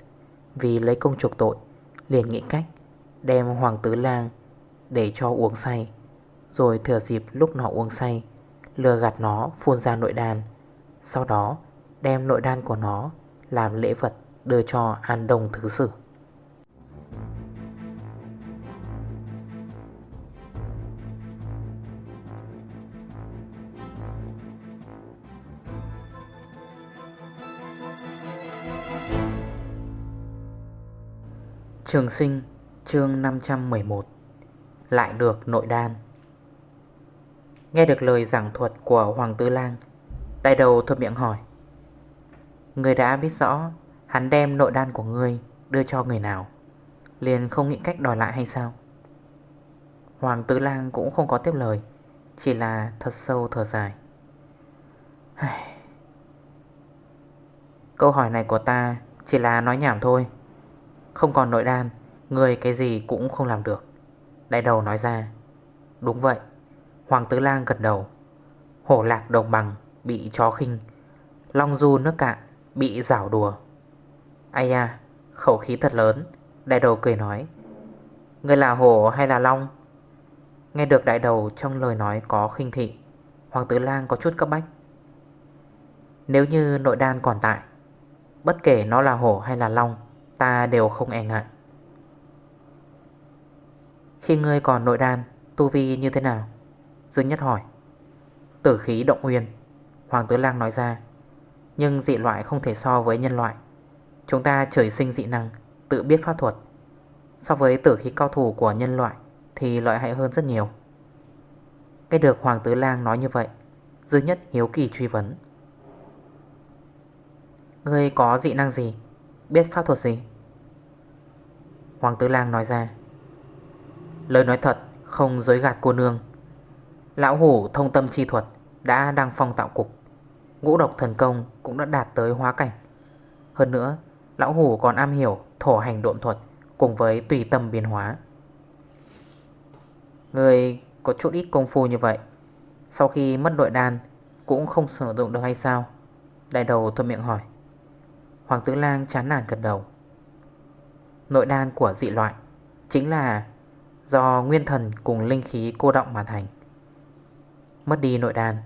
Vì lấy công trục tội, Liền nghĩ cách đem hoàng tử lang Để cho uống say. Rồi thừa dịp lúc nó uống say, Lừa gạt nó phun ra nội đan. Sau đó, đem nội đan của nó Làm lễ vật đưa cho An Đông Thứ Sử. Trường sinh, chương 511 Lại được nội đan. Nghe được lời giảng thuật của Hoàng Tư Lang, Đại đầu thuật miệng hỏi, Người đã biết rõ Hắn đem nội đan của ngươi đưa cho người nào? Liền không nghĩ cách đòi lại hay sao? Hoàng Tư Lang cũng không có tiếp lời, Chỉ là thật sâu thở dài. Câu hỏi này của ta Chỉ là nói nhảm thôi. Không còn nội đan, Người cái gì cũng không làm được. Đại đầu nói ra, Đúng vậy. Hoàng Tứ Lang gật đầu. Hổ lạc đồng bằng Bị chó khinh, Long du nước cạn Bị rảo đùa. Ây à Khẩu khí thật lớn. Đại đầu cười nói, Người là hổ hay là long? Nghe được đại đầu trong lời nói có khinh thị, Hoàng tử lang có chút cấp bách. Nếu như nội đan còn tại, Bất kể nó là hổ hay là long Ta đều không e ngại. Khi ngươi còn nội đan, Tu vi như thế nào? Dương Nhất hỏi. Tử khí động nguyên Hoàng tứ lang nói ra. Nhưng dị loại không thể so với nhân loại. Chúng ta trời sinh dị năng, Tự biết pháp thuật. So với tử khí cao thủ của nhân loại Thì lợi hại hơn rất nhiều. Nghe được Hoàng Tứ Lang nói như vậy, Dư nhất hiếu kỳ truy vấn. Ngươi có dị năng gì? Biết pháp thuật gì? Hoàng Tử Lang nói ra. Lời nói thật, Không dối gạt cô nương. Lão hủ thông tâm chi thuật, Đã đăng phong tạo cục. Ngũ độc thần công cũng đã đạt tới hóa cảnh. Hơn nữa, Lão hủ còn am hiểu thổ hành độn thuật Cùng với tùy tâm biến hóa. Người có chút ít công phu như vậy, Sau khi mất đội đan, Cũng không sử dụng được hay sao? Đại đầu thuận miệng hỏi. Hoàng tử lang chán nản gật đầu. Nội đan của dị loại, Chính là do nguyên thần cùng linh khí cô động mà thành. Mất đi nội đan,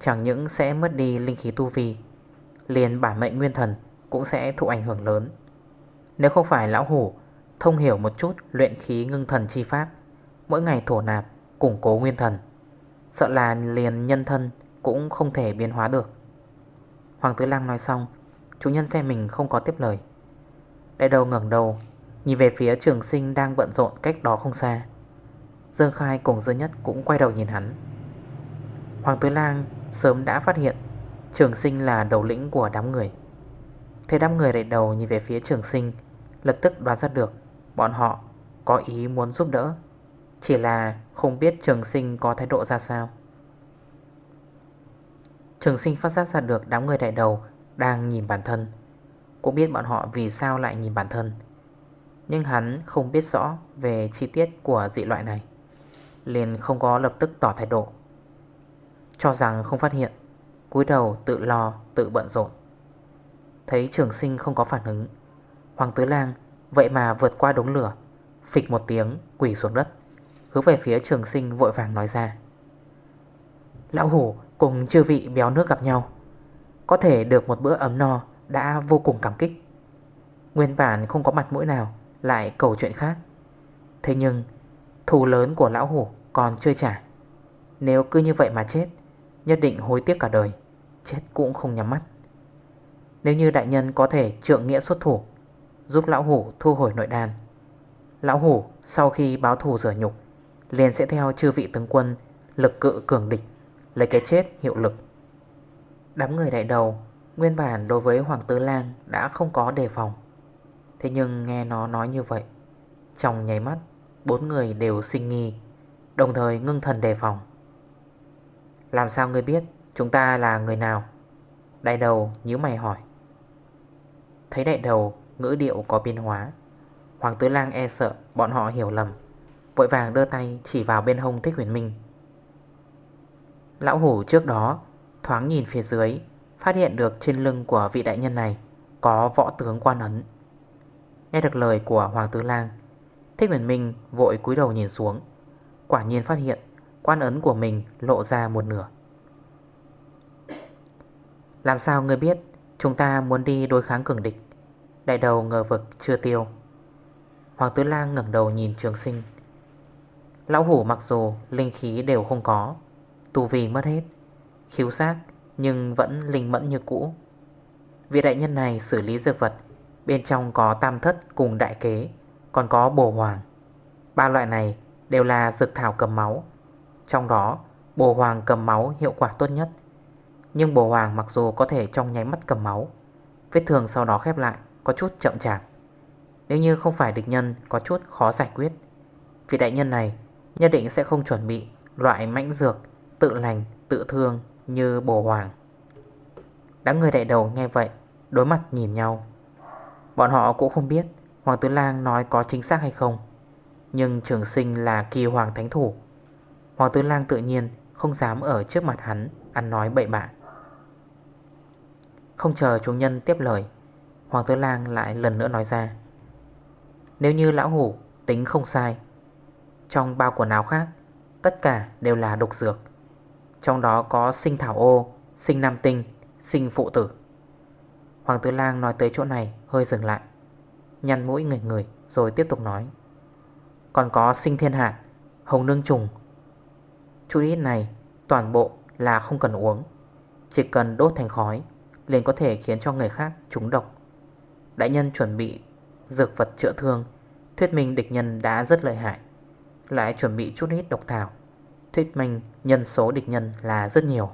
Chẳng những sẽ mất đi linh khí tu vi, Liền bản mệnh nguyên thần Cũng sẽ thụ ảnh hưởng lớn. Nếu không phải lão hủ Thông hiểu một chút luyện khí ngưng thần chi pháp, Mỗi ngày thổ nạp, Củng cố nguyên thần, Sợ là liền nhân thân Cũng không thể biến hóa được. Hoàng tử Lang nói xong, Chủ nhân phe mình không có tiếp lời. Đại đầu ngẩng đầu Nhìn về phía trường sinh đang bận rộn cách đó không xa, Dương Khai cùng Dương Nhất cũng quay đầu nhìn hắn. Hoàng tử Lang sớm đã phát hiện Trường sinh là đầu lĩnh của đám người. Thế đám người đại đầu nhìn về phía trường sinh, Lập tức đoán ra được Bọn họ có ý muốn giúp đỡ, Chỉ là không biết trường sinh có thái độ ra sao. Trường sinh phát giác ra được đám người đại đầu Đang nhìn bản thân, Cũng biết bọn họ vì sao lại nhìn bản thân. Nhưng hắn không biết rõ Về chi tiết của dị loại này, Liền không có lập tức tỏ thái độ. Cho rằng không phát hiện, cúi đầu tự lo, tự bận rộn. Thấy trường sinh không có phản ứng, Hoàng tứ lang Vậy mà vượt qua đống lửa, Phịch một tiếng quỷ xuống đất, Hướng về phía trường sinh vội vàng nói ra. Lão hủ cùng chư vị béo nước gặp nhau, Có thể được một bữa ấm no Đã vô cùng cảm kích. Nguyên bản không có mặt mũi nào lại cầu chuyện khác. Thế nhưng, Thù lớn của lão hủ còn chưa trả. Nếu cứ như vậy mà chết, Nhất định hối tiếc cả đời, Chết cũng không nhắm mắt. Nếu như đại nhân có thể trượng nghĩa xuất thủ, Giúp lão hủ thu hồi nội đàn, Lão hủ sau khi báo thù rửa nhục, Liền sẽ theo chư vị tướng quân Lực cự cường địch, Lấy cái chết hiệu lực. Đám người đại đầu Nguyên bản đối với Hoàng Tứ Lang Đã không có đề phòng. Thế nhưng nghe nó nói như vậy, Trong nháy mắt, Bốn người đều sinh nghi, Đồng thời ngưng thần đề phòng. Làm sao ngươi biết Chúng ta là người nào? Đại đầu nhíu mày hỏi. Thấy đại đầu, ngữ điệu có biến hóa. Hoàng Tứ Lang e sợ, bọn họ hiểu lầm, Vội vàng đưa tay chỉ vào bên hông Thích Huyền Minh. Lão hủ trước đó, thoáng nhìn phía dưới, Phát hiện được trên lưng của vị đại nhân này Có võ tướng quan ấn. Nghe được lời của Hoàng Tứ Lang Thích Huyền Minh vội cúi đầu nhìn xuống. Quả nhiên phát hiện, Quan ấn của mình lộ ra một nửa. Làm sao ngươi biết Chúng ta muốn đi đối kháng cường địch? Đại đầu ngờ vực chưa tiêu. Hoàng Tứ Lang ngẩng đầu nhìn trường sinh. Lão hủ mặc dù linh khí đều không có, Tu vi mất hết, Khiếu xác nhưng vẫn linh mẫn như cũ. Vị đại nhân này xử lý dược vật Bên trong có tam thất cùng đại kế Còn có bồ hoàng. Ba loại này đều là dược thảo cầm máu. Trong đó bồ hoàng cầm máu hiệu quả tốt nhất. Nhưng bồ hoàng mặc dù có thể trong nháy mắt cầm máu Vết thường sau đó khép lại Có chút chậm chạp. Nếu như không phải địch nhân có chút khó giải quyết vì đại nhân này Nhất định sẽ không chuẩn bị Loại mãnh dược Tự lành, tự thương như bồ hoàng. Đám người đại đầu nghe vậy Đối mặt nhìn nhau. Bọn họ cũng không biết Hoàng Tứ Lang nói có chính xác hay không. Nhưng trường sinh là kỳ hoàng thánh thủ. Hoàng Tứ Lang tự nhiên Không dám ở trước mặt hắn, Ăn nói bậy bạ. Không chờ chúng nhân tiếp lời, Hoàng Tứ Lang lại lần nữa nói ra. Nếu như lão hủ tính không sai, Trong bao quần áo khác, Tất cả đều là độc dược. Trong đó có sinh thảo ô, Sinh nam tinh, Sinh phụ tử. Hoàng Tứ lang nói tới chỗ này hơi dừng lại, Nhăn mũi người người Rồi tiếp tục nói. Còn có sinh thiên hạt Hồng nương trùng. Chút ít này, toàn bộ là không cần uống. Chỉ cần đốt thành khói, liền có thể khiến cho người khác trúng độc. Đại nhân chuẩn bị dược vật chữa thương. Thuyết minh địch nhân đã rất lợi hại. Lại chuẩn bị chút ít độc thảo. Thuyết minh nhân số địch nhân là rất nhiều.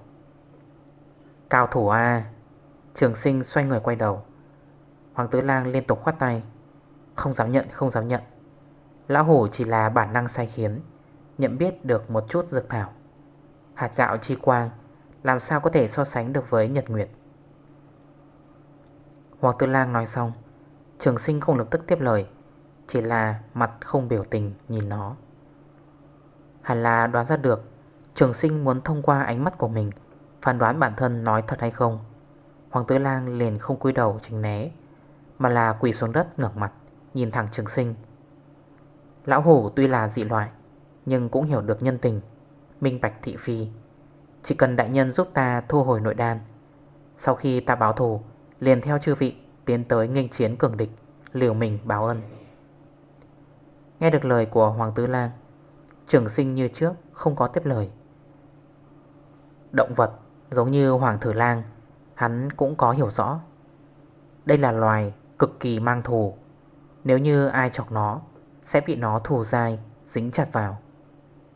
Cao thủ A. Trường sinh xoay người quay đầu. Hoàng tử lang liên tục khoát tay. Không dám nhận, không dám nhận. Lão hổ chỉ là bản năng sai khiến, Nhận biết được một chút dược thảo. Hạt gạo chi quang, Làm sao có thể so sánh được với nhật nguyệt? Hoàng tử lang nói xong, Trường sinh không lập tức tiếp lời, Chỉ là mặt không biểu tình nhìn nó. Hẳn là đoán ra được, Trường sinh muốn thông qua ánh mắt của mình, Phán đoán bản thân nói thật hay không. Hoàng tử lang liền không cúi đầu tránh né. Mà là quỳ xuống đất ngẩng mặt, Nhìn thẳng trường sinh. Lão hổ tuy là dị loại, Nhưng cũng hiểu được nhân tình, Minh bạch thị phi. Chỉ cần đại nhân giúp ta thu hồi nội đan, Sau khi ta báo thù, Liền theo chư vị tiến tới nghênh chiến cường địch, Liều mình báo ân. Nghe được lời của Hoàng Tứ Lang, Trường sinh như trước không có tiếp lời. Động vật giống như Hoàng Thử Lang, Hắn cũng có hiểu rõ. Đây là loài cực kỳ mang thù. Nếu như ai chọc nó, Sẽ bị nó thù dai, Dính chặt vào.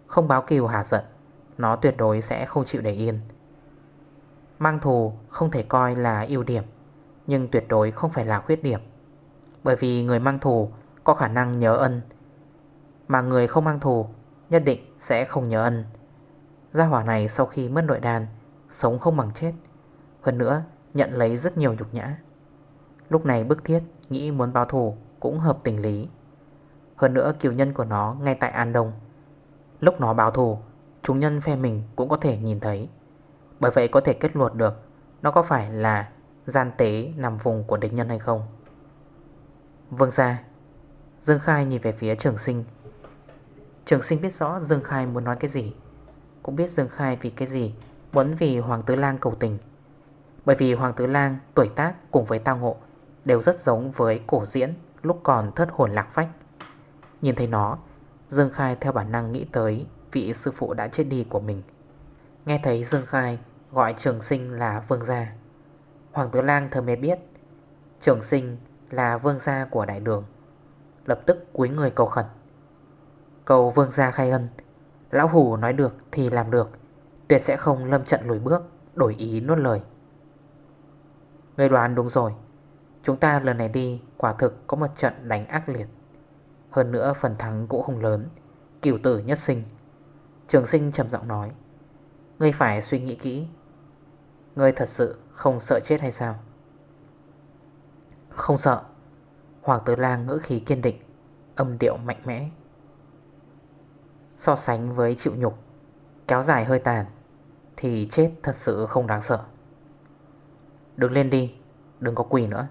Không báo kiều hà giận, Nó tuyệt đối sẽ không chịu để yên. Mang thù không thể coi là ưu điểm, Nhưng tuyệt đối không phải là khuyết điểm. Bởi vì người mang thù Có khả năng nhớ ân. Mà người không mang thù, Nhất định sẽ không nhớ ân. Gia hỏa này sau khi mất nội đàn, Sống không bằng chết. Hơn nữa, nhận lấy rất nhiều nhục nhã. Lúc này bức thiết, Nghĩ muốn báo thù, cũng hợp tình lý. Hơn nữa kiều nhân của nó Ngay tại An Đông. Lúc nó báo thù, Chúng nhân phe mình cũng có thể nhìn thấy. Bởi vậy có thể kết luận được Nó có phải là gian tế nằm vùng của địch nhân hay không. Vâng ra Dương Khai nhìn về phía trường sinh. Trường sinh biết rõ Dương Khai muốn nói cái gì, Cũng biết Dương Khai vì cái gì Muốn vì Hoàng Tứ Lang cầu tình. Bởi vì Hoàng Tứ Lang tuổi tác cùng với tao ngộ Đều rất giống với cổ diễn Lúc còn thất hồn lạc phách. Nhìn thấy nó, Dương Khai theo bản năng nghĩ tới Vị sư phụ đã chết đi của mình. Nghe thấy Dương Khai gọi trường sinh là vương gia, Hoàng Tử Lang thơ mê biết, Trường sinh là vương gia của đại đường, Lập tức cúi người cầu khẩn. Cầu vương gia khai ân, Lão hủ nói được thì làm được, Tuyệt sẽ không lâm trận lùi bước, Đổi ý nuốt lời. Người đoán đúng rồi Chúng ta lần này đi, quả thực có một trận đánh ác liệt. Hơn nữa, phần thắng cũng không lớn. Cửu tử nhất sinh. Trường sinh trầm giọng nói, Ngươi phải suy nghĩ kỹ. Ngươi thật sự không sợ chết hay sao? Không sợ. Hoàng tử lang ngữ khí kiên định, Âm điệu mạnh mẽ. So sánh với chịu nhục, Kéo dài hơi tàn, Thì chết thật sự không đáng sợ. Đứng lên đi, Đừng có quỳ nữa.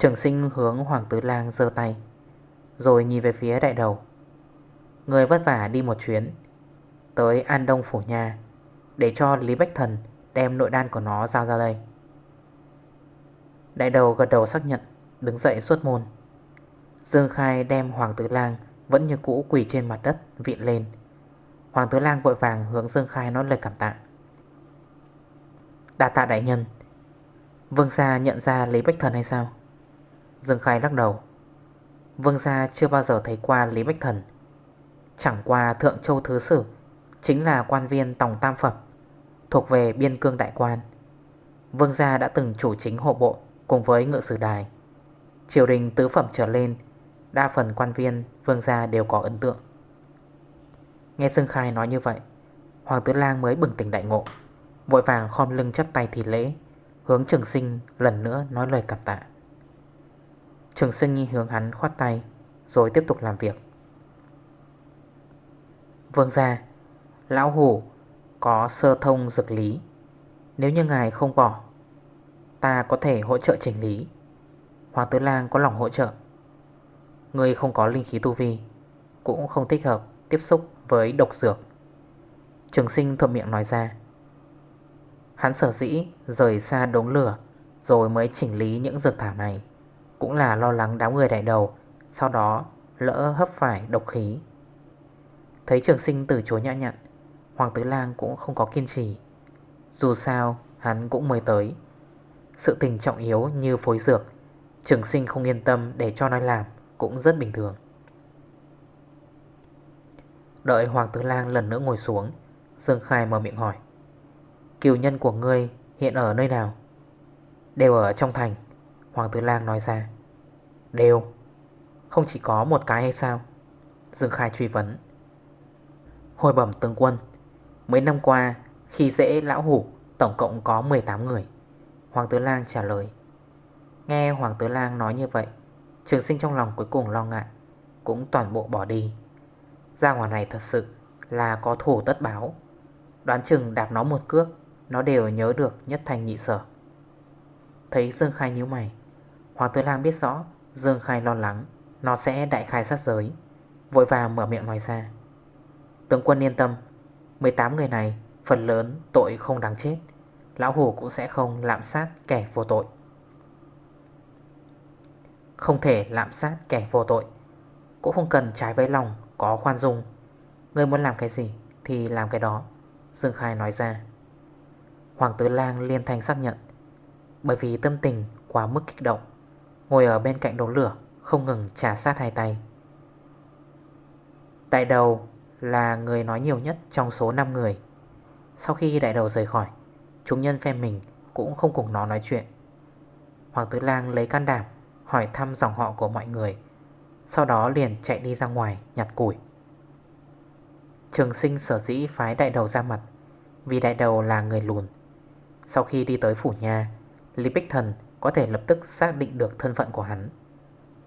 Trường sinh hướng Hoàng Tứ Lang dơ tay, Rồi nhìn về phía đại đầu. Người vất vả đi một chuyến, Tới An Đông Phủ Nhà, Để cho Lý Bách Thần Đem nội đan của nó giao ra đây. Đại đầu gật đầu xác nhận, Đứng dậy suốt môn. Dương Khai đem Hoàng Tứ Lang Vẫn như cũ quỳ trên mặt đất, vịn lên. Hoàng Tứ Lang vội vàng hướng Dương Khai nói lời cảm tạ. Đà tạ đại nhân, Vương Gia nhận ra Lý Bách Thần hay sao? Dương Khai lắc đầu. Vương Gia chưa bao giờ thấy qua Lý Bách Thần. Chẳng qua Thượng Châu Thứ Sử Chính là quan viên Tòng Tam Phẩm, Thuộc về biên cương đại quan. Vương Gia đã từng chủ chính hộ bộ Cùng với ngựa sử đài. Triều đình tứ phẩm trở lên, Đa phần quan viên Vương Gia đều có ấn tượng. Nghe Dương Khai nói như vậy, Hoàng Tử Lang mới bừng tỉnh đại ngộ, Vội vàng khom lưng chấp tay thì lễ, Hướng trường sinh lần nữa nói lời cảm tạ. Trường sinh hướng hắn khoát tay, Rồi tiếp tục làm việc. Vương ra Lão hủ có sơ thông dược lý. Nếu như ngài không bỏ, Ta có thể hỗ trợ chỉnh lý. Hoàng tứ lang có lòng hỗ trợ. Người không có linh khí tu vi Cũng không thích hợp tiếp xúc với độc dược. Trường sinh thuận miệng nói ra. Hắn sở dĩ rời xa đống lửa Rồi mới chỉnh lý những dược thảo này. Cũng là lo lắng đám người đại đầu, Sau đó lỡ hấp phải độc khí. Thấy trường sinh từ chối nhã nhặn, Hoàng tử lang cũng không có kiên trì. Dù sao, hắn cũng mới tới. Sự tình trọng yếu như phối dược, Trường sinh không yên tâm để cho nói làm Cũng rất bình thường. Đợi Hoàng tử lang lần nữa ngồi xuống, Dương Khai mở miệng hỏi Kiều nhân của ngươi hiện ở nơi nào? Đều ở trong thành. Hoàng tử lang nói ra. Đều. Không chỉ có một cái hay sao? Dương Khai truy vấn. Hồi bẩm tướng quân, Mấy năm qua, khi dễ lão hủ, Tổng cộng có 18 người. Hoàng tử lang trả lời. Nghe Hoàng tử lang nói như vậy, Trường sinh trong lòng cuối cùng lo ngại, Cũng toàn bộ bỏ đi. Ra ngoài này thật sự là có thủ tất báo. Đoán chừng đạp nó một cước, Nó đều nhớ được nhất thành nhị sở. Thấy Dương Khai nhíu mày Hoàng tử lang biết rõ, Dương Khai lo lắng, Nó sẽ đại khai sát giới, Vội vàng mở miệng nói ra. Tướng quân yên tâm 18 người này, phần lớn tội không đáng chết, Lão Hủ cũng sẽ không lạm sát kẻ vô tội. Không thể lạm sát kẻ vô tội, Cũng không cần trái với lòng Có khoan dung. Người muốn làm cái gì thì làm cái đó, Dương Khai nói ra. Hoàng tử lang liên thanh xác nhận, Bởi vì tâm tình quá mức kích động Ngồi ở bên cạnh đống lửa, Không ngừng trà sát hai tay. Đại đầu là người nói nhiều nhất trong số 5 người. Sau khi đại đầu rời khỏi, Chúng nhân phe mình cũng không cùng nó nói chuyện. Hoàng tử lang lấy can đảm, Hỏi thăm dòng họ của mọi người, Sau đó liền chạy đi ra ngoài nhặt củi. Trường sinh sở dĩ phái đại đầu ra mặt Vì đại đầu là người lùn. Sau khi đi tới phủ nhà, Lý Bích Thần có thể lập tức xác định được thân phận của hắn.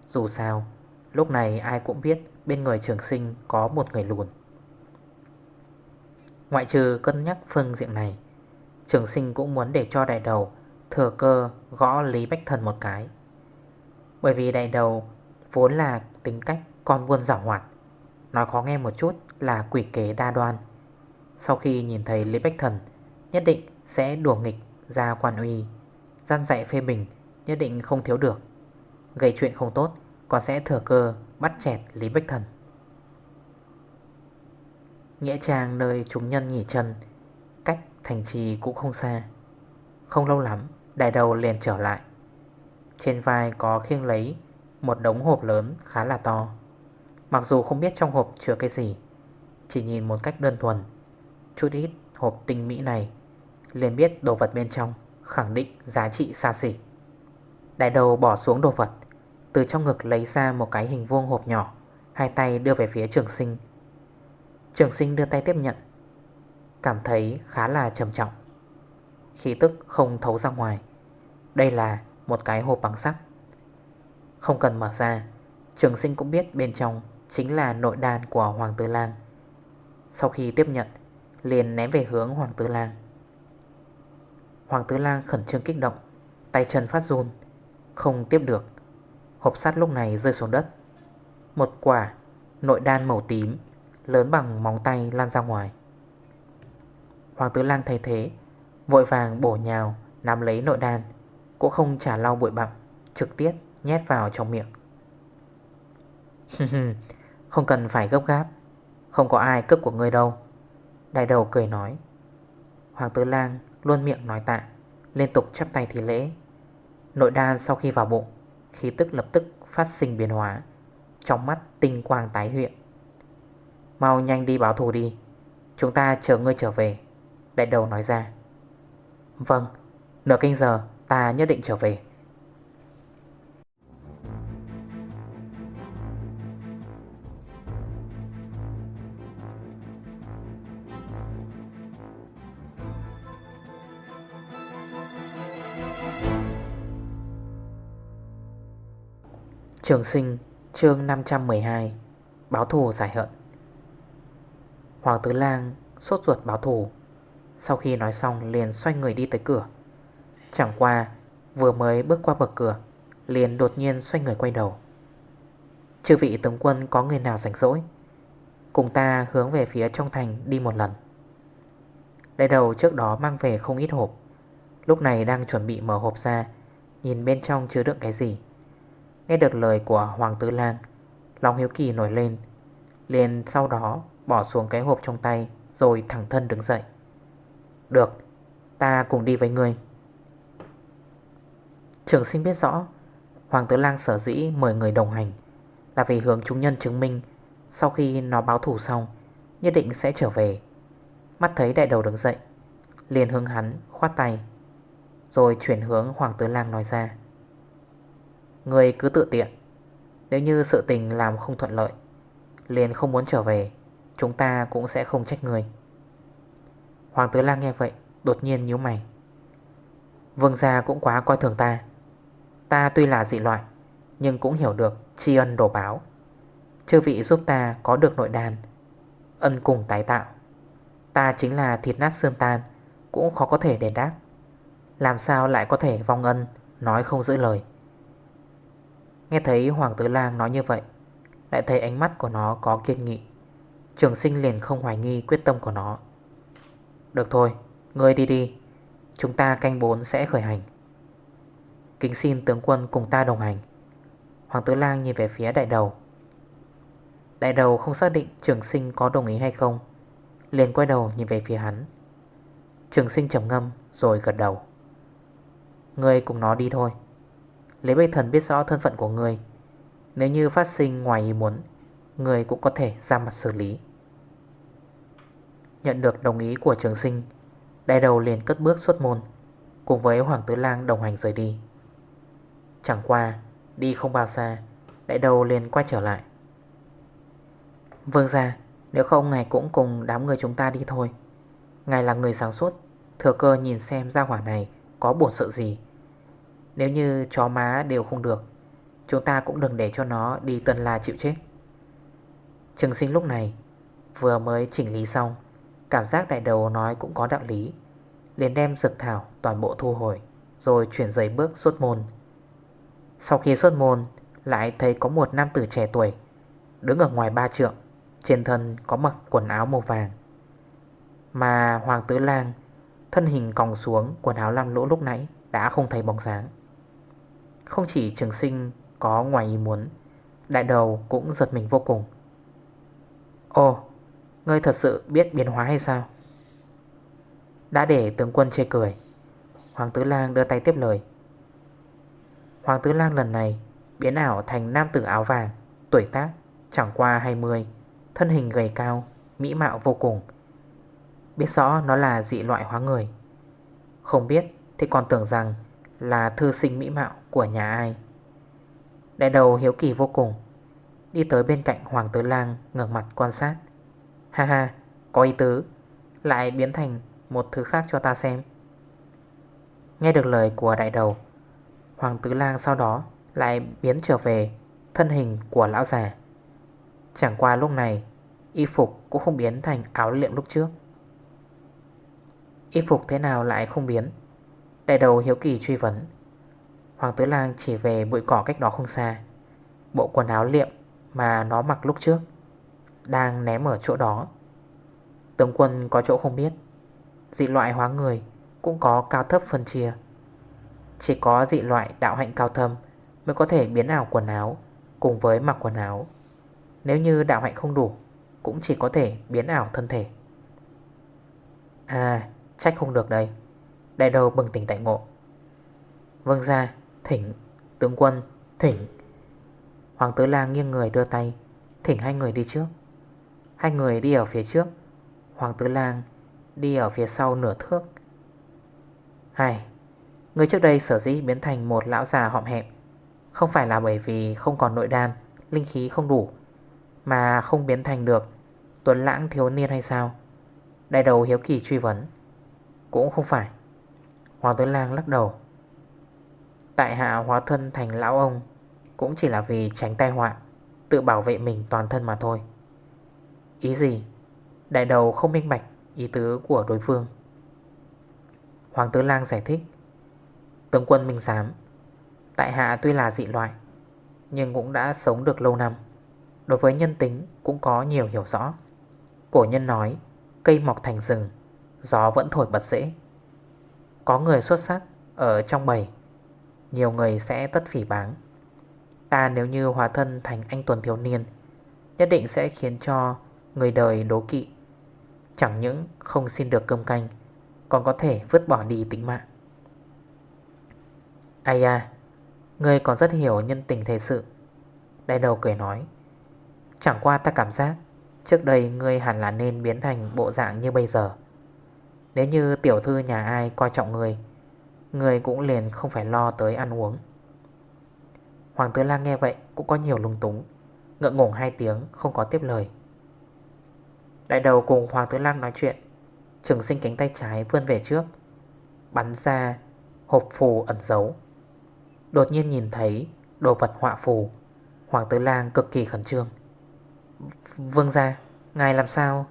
Dù sao, Lúc này ai cũng biết Bên người trường sinh có một người lùn. Ngoại trừ cân nhắc phương diện này, Trường sinh cũng muốn để cho đại đầu Thừa cơ gõ Lý Bách Thần một cái. Bởi vì đại đầu Vốn là tính cách con buôn giảo hoạt, Nói khó nghe một chút là quỷ kế đa đoan. Sau khi nhìn thấy Lý Bách Thần, Nhất định sẽ đùa nghịch ra quan uy. Gian dạy phê bình, Nhất định không thiếu được. Gây chuyện không tốt Còn sẽ thừa cơ bắt chẹt Lý Bách Thần. Nghĩa trang nơi chúng nhân nghỉ chân, Cách thành trì cũng không xa. Không lâu lắm Đại đầu liền trở lại. Trên vai có khiêng lấy Một đống hộp lớn khá là to. Mặc dù không biết trong hộp chứa cái gì, Chỉ nhìn một cách đơn thuần. Chút ít hộp tinh mỹ này, liền biết đồ vật bên trong. Khẳng định giá trị xa xỉ. Đại đầu bỏ xuống đồ vật, Từ trong ngực lấy ra một cái hình vuông hộp nhỏ, Hai tay đưa về phía trường sinh. Trường sinh đưa tay tiếp nhận, Cảm thấy khá là trầm trọng. Khí tức không thấu ra ngoài, Đây là một cái hộp bằng sắt. Không cần mở ra, Trường sinh cũng biết bên trong Chính là nội đan của Hoàng Tử Lang. Sau khi tiếp nhận, Liền ném về hướng Hoàng Tử Lang. Hoàng Tử Lang khẩn trương kích động, Tay chân phát run, Không tiếp được. Hộp sắt lúc này rơi xuống đất. Một quả nội đan màu tím Lớn bằng móng tay lan ra ngoài. Hoàng tử lang thay thế, Vội vàng bổ nhào, Nắm lấy nội đan, Cũng không trả lau bụi bặm, Trực tiếp nhét vào trong miệng. <laughs> Không cần phải gấp gáp, Không có ai cướp của người đâu, Đại đầu cười nói. Hoàng tử lang luôn miệng nói tạ Liên tục chắp tay thì lễ. Nội đan sau khi vào bụng Khí tức lập tức phát sinh biến hóa Trong mắt tinh quang tái huyện Mau nhanh đi báo thù đi Chúng ta chờ ngươi trở về Đại đầu nói ra. Vâng, nửa canh giờ ta nhất định trở về. Trường sinh, chương 512 Báo thù giải hận. Hoàng tứ lang sốt ruột báo thù. Sau khi nói xong liền xoay người đi tới cửa. Chẳng qua, Vừa mới bước qua bậc cửa, Liền đột nhiên xoay người quay đầu. Chư vị tướng quân có người nào rảnh rỗi? Cùng ta hướng về phía trong thành đi một lần. Đại đầu trước đó mang về không ít hộp. Lúc này đang chuẩn bị mở hộp ra, Nhìn bên trong chứa đựng cái gì. Nghe được lời của Hoàng Tử Lang Lòng hiếu kỳ nổi lên, liền sau đó bỏ xuống cái hộp trong tay, Rồi thẳng thân đứng dậy. Được, Ta cùng đi với người Trường sinh biết rõ, Hoàng Tử Lang sở dĩ mời người đồng hành Là vì hướng chúng nhân chứng minh Sau khi nó báo thủ xong, Nhất định sẽ trở về. Mắt thấy đại đầu đứng dậy, Liền hướng hắn khoát tay, Rồi chuyển hướng Hoàng Tử Lang nói ra. Người cứ tự tiện. Nếu như sự tình làm không thuận lợi, Liền không muốn trở về, Chúng ta cũng sẽ không trách người Hoàng Tứ Lang nghe vậy, Đột nhiên nhíu mày. Vương gia cũng quá coi thường ta. Ta tuy là dị loại, Nhưng cũng hiểu được tri ân đổ báo. Chư vị giúp ta có được nội đàn, Ân cùng tái tạo. Ta chính là thịt nát xương tan, Cũng khó có thể đền đáp. Làm sao lại có thể vong ân, Nói không giữ lời? Nghe thấy Hoàng tử Lang nói như vậy, Lại thấy ánh mắt của nó có kiên nghị. Trường sinh liền không hoài nghi quyết tâm của nó. Được thôi, Ngươi đi đi, Chúng ta canh bốn sẽ khởi hành. Kính xin tướng quân cùng ta đồng hành. Hoàng tử lang nhìn về phía đại đầu. Đại đầu không xác định trường sinh có đồng ý hay không, liền quay đầu nhìn về phía hắn. Trường sinh trầm ngâm rồi gật đầu. Ngươi cùng nó đi thôi. Lấy bệ thần biết rõ thân phận của người, Nếu như phát sinh ngoài ý muốn Người cũng có thể ra mặt xử lý. Nhận được đồng ý của trường sinh Đại đầu liền cất bước xuất môn Cùng với Hoàng Tứ Lang đồng hành rời đi. Chẳng qua Đi không bao xa Đại đầu liền quay trở lại. Vương ra Nếu không ngài cũng cùng đám người chúng ta đi thôi. Ngài là người sáng suốt Thừa cơ nhìn xem ra hỏa này Có bổn sự gì nếu như chó má đều không được, Chúng ta cũng đừng để cho nó đi tuần La chịu chết. Trường sinh lúc này Vừa mới chỉnh lý xong, Cảm giác đại đầu nói cũng có đạo lý, liền đem dược thảo toàn bộ thu hồi, Rồi chuyển giấy bước xuất môn. Sau khi xuất môn, Lại thấy có một nam tử trẻ tuổi Đứng ở ngoài ba trượng, Trên thân có mặc quần áo màu vàng. Mà Hoàng Tứ Lang Thân hình còng xuống, Quần áo lam lỗ lúc nãy Đã không thấy bóng dáng. Không chỉ trường sinh có ngoài ý muốn, Đại đầu cũng giật mình vô cùng. Ồ, Ngươi thật sự biết biến hóa hay sao? Đã để tướng quân chê cười. Hoàng Tứ Lang đưa tay tiếp lời. Hoàng Tứ Lang lần này Biến ảo thành nam tử áo vàng, Tuổi tác chẳng qua 20 Thân hình gầy cao, Mỹ mạo vô cùng. Biết rõ nó là dị loại hóa người. Không biết thì còn tưởng rằng Là thư sinh mỹ mạo của nhà ai? Đại đầu hiếu kỳ vô cùng Đi tới bên cạnh Hoàng Tứ Lang ngẩng mặt quan sát. Ha ha, có ý tứ Lại biến thành một thứ khác cho ta xem. Nghe được lời của đại đầu Hoàng Tứ Lang sau đó lại biến trở về thân hình của lão già. Chẳng qua lúc này Y phục cũng không biến thành áo liệm lúc trước. Y phục thế nào lại không biến? Đại đầu hiếu kỳ truy vấn. Hoàng Tứ Lang chỉ về bụi cỏ cách đó không xa. Bộ quần áo liệm mà nó mặc lúc trước đang ném ở chỗ đó. Tướng quân có chỗ không biết. Dị loại hóa người Cũng có cao thấp phân chia. Chỉ có dị loại đạo hạnh cao thâm Mới có thể biến ảo quần áo Cùng với mặc quần áo. Nếu như đạo hạnh không đủ, Cũng chỉ có thể biến ảo thân thể. À trách không được đây. Đại đầu bừng tỉnh tại ngộ. Vâng ra Thỉnh, Tướng quân, Thỉnh. Hoàng tử lang nghiêng người đưa tay. Thỉnh hai người đi trước. Hai người đi ở phía trước. Hoàng tử Lang đi ở phía sau nửa thước. Hai Người trước đây sở dĩ biến thành một lão già họm hẹp Không phải là bởi vì không còn nội đan, Linh khí không đủ, Mà không biến thành được Tuấn lãng thiếu niên hay sao? Đại đầu hiếu kỳ truy vấn. Cũng không phải. Hoàng tử Lang lắc đầu. Tại hạ hóa thân thành lão ông, Cũng chỉ là vì tránh tai họa, Tự bảo vệ mình toàn thân mà thôi. Ý gì? Đại đầu không minh bạch ý tứ của đối phương. Hoàng tứ lang giải thích. Tướng quân minh giám, Tại hạ tuy là dị loại, Nhưng cũng đã sống được lâu năm. Đối với nhân tính cũng có nhiều hiểu rõ. Cổ nhân nói, Cây mọc thành rừng, Gió vẫn thổi bật dễ. Có người xuất sắc ở trong bầy nhiều người sẽ tất phỉ báng. Ta nếu như hóa thân thành anh tuần thiếu niên, Nhất định sẽ khiến cho người đời đố kỵ. Chẳng những không xin được cơm canh, Còn có thể vứt bỏ đi tính mạng. Ai à Ngươi còn rất hiểu nhân tình thế sự. Đại đầu cười nói, Chẳng qua ta cảm giác Trước đây ngươi hẳn là nên biến thành bộ dạng như bây giờ. Nếu như tiểu thư nhà ai coi trọng ngươi người cũng liền không phải lo tới ăn uống. Hoàng tử lang nghe vậy cũng có nhiều lung túng, Ngượng ngủng hai tiếng, không có tiếp lời. Đại đầu cùng Hoàng tử lang nói chuyện, Trường sinh cánh tay trái vươn về trước, Bắn ra hộp phù ẩn giấu. Đột nhiên nhìn thấy đồ vật họa phù, Hoàng tử lang cực kỳ khẩn trương. Vương gia, Ngài làm sao?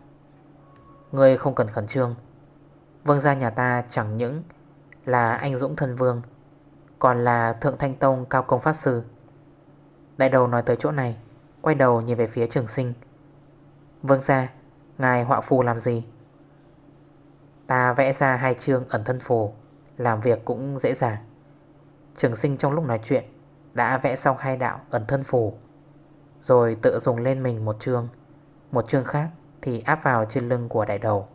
Ngươi không cần khẩn trương. Vương gia nhà ta chẳng những là anh Dũng Thần vương, Còn là Thượng Thanh Tông cao công pháp sư. Đại đầu nói tới chỗ này, Quay đầu nhìn về phía trường sinh. Vương ra Ngài họa phù làm gì? Ta vẽ ra hai chương ẩn thân phù, Làm việc cũng dễ dàng. Trường sinh trong lúc nói chuyện, Đã vẽ xong hai đạo ẩn thân phù, Rồi tự dùng lên mình một chương. Một chương khác thì áp vào trên lưng của đại đầu.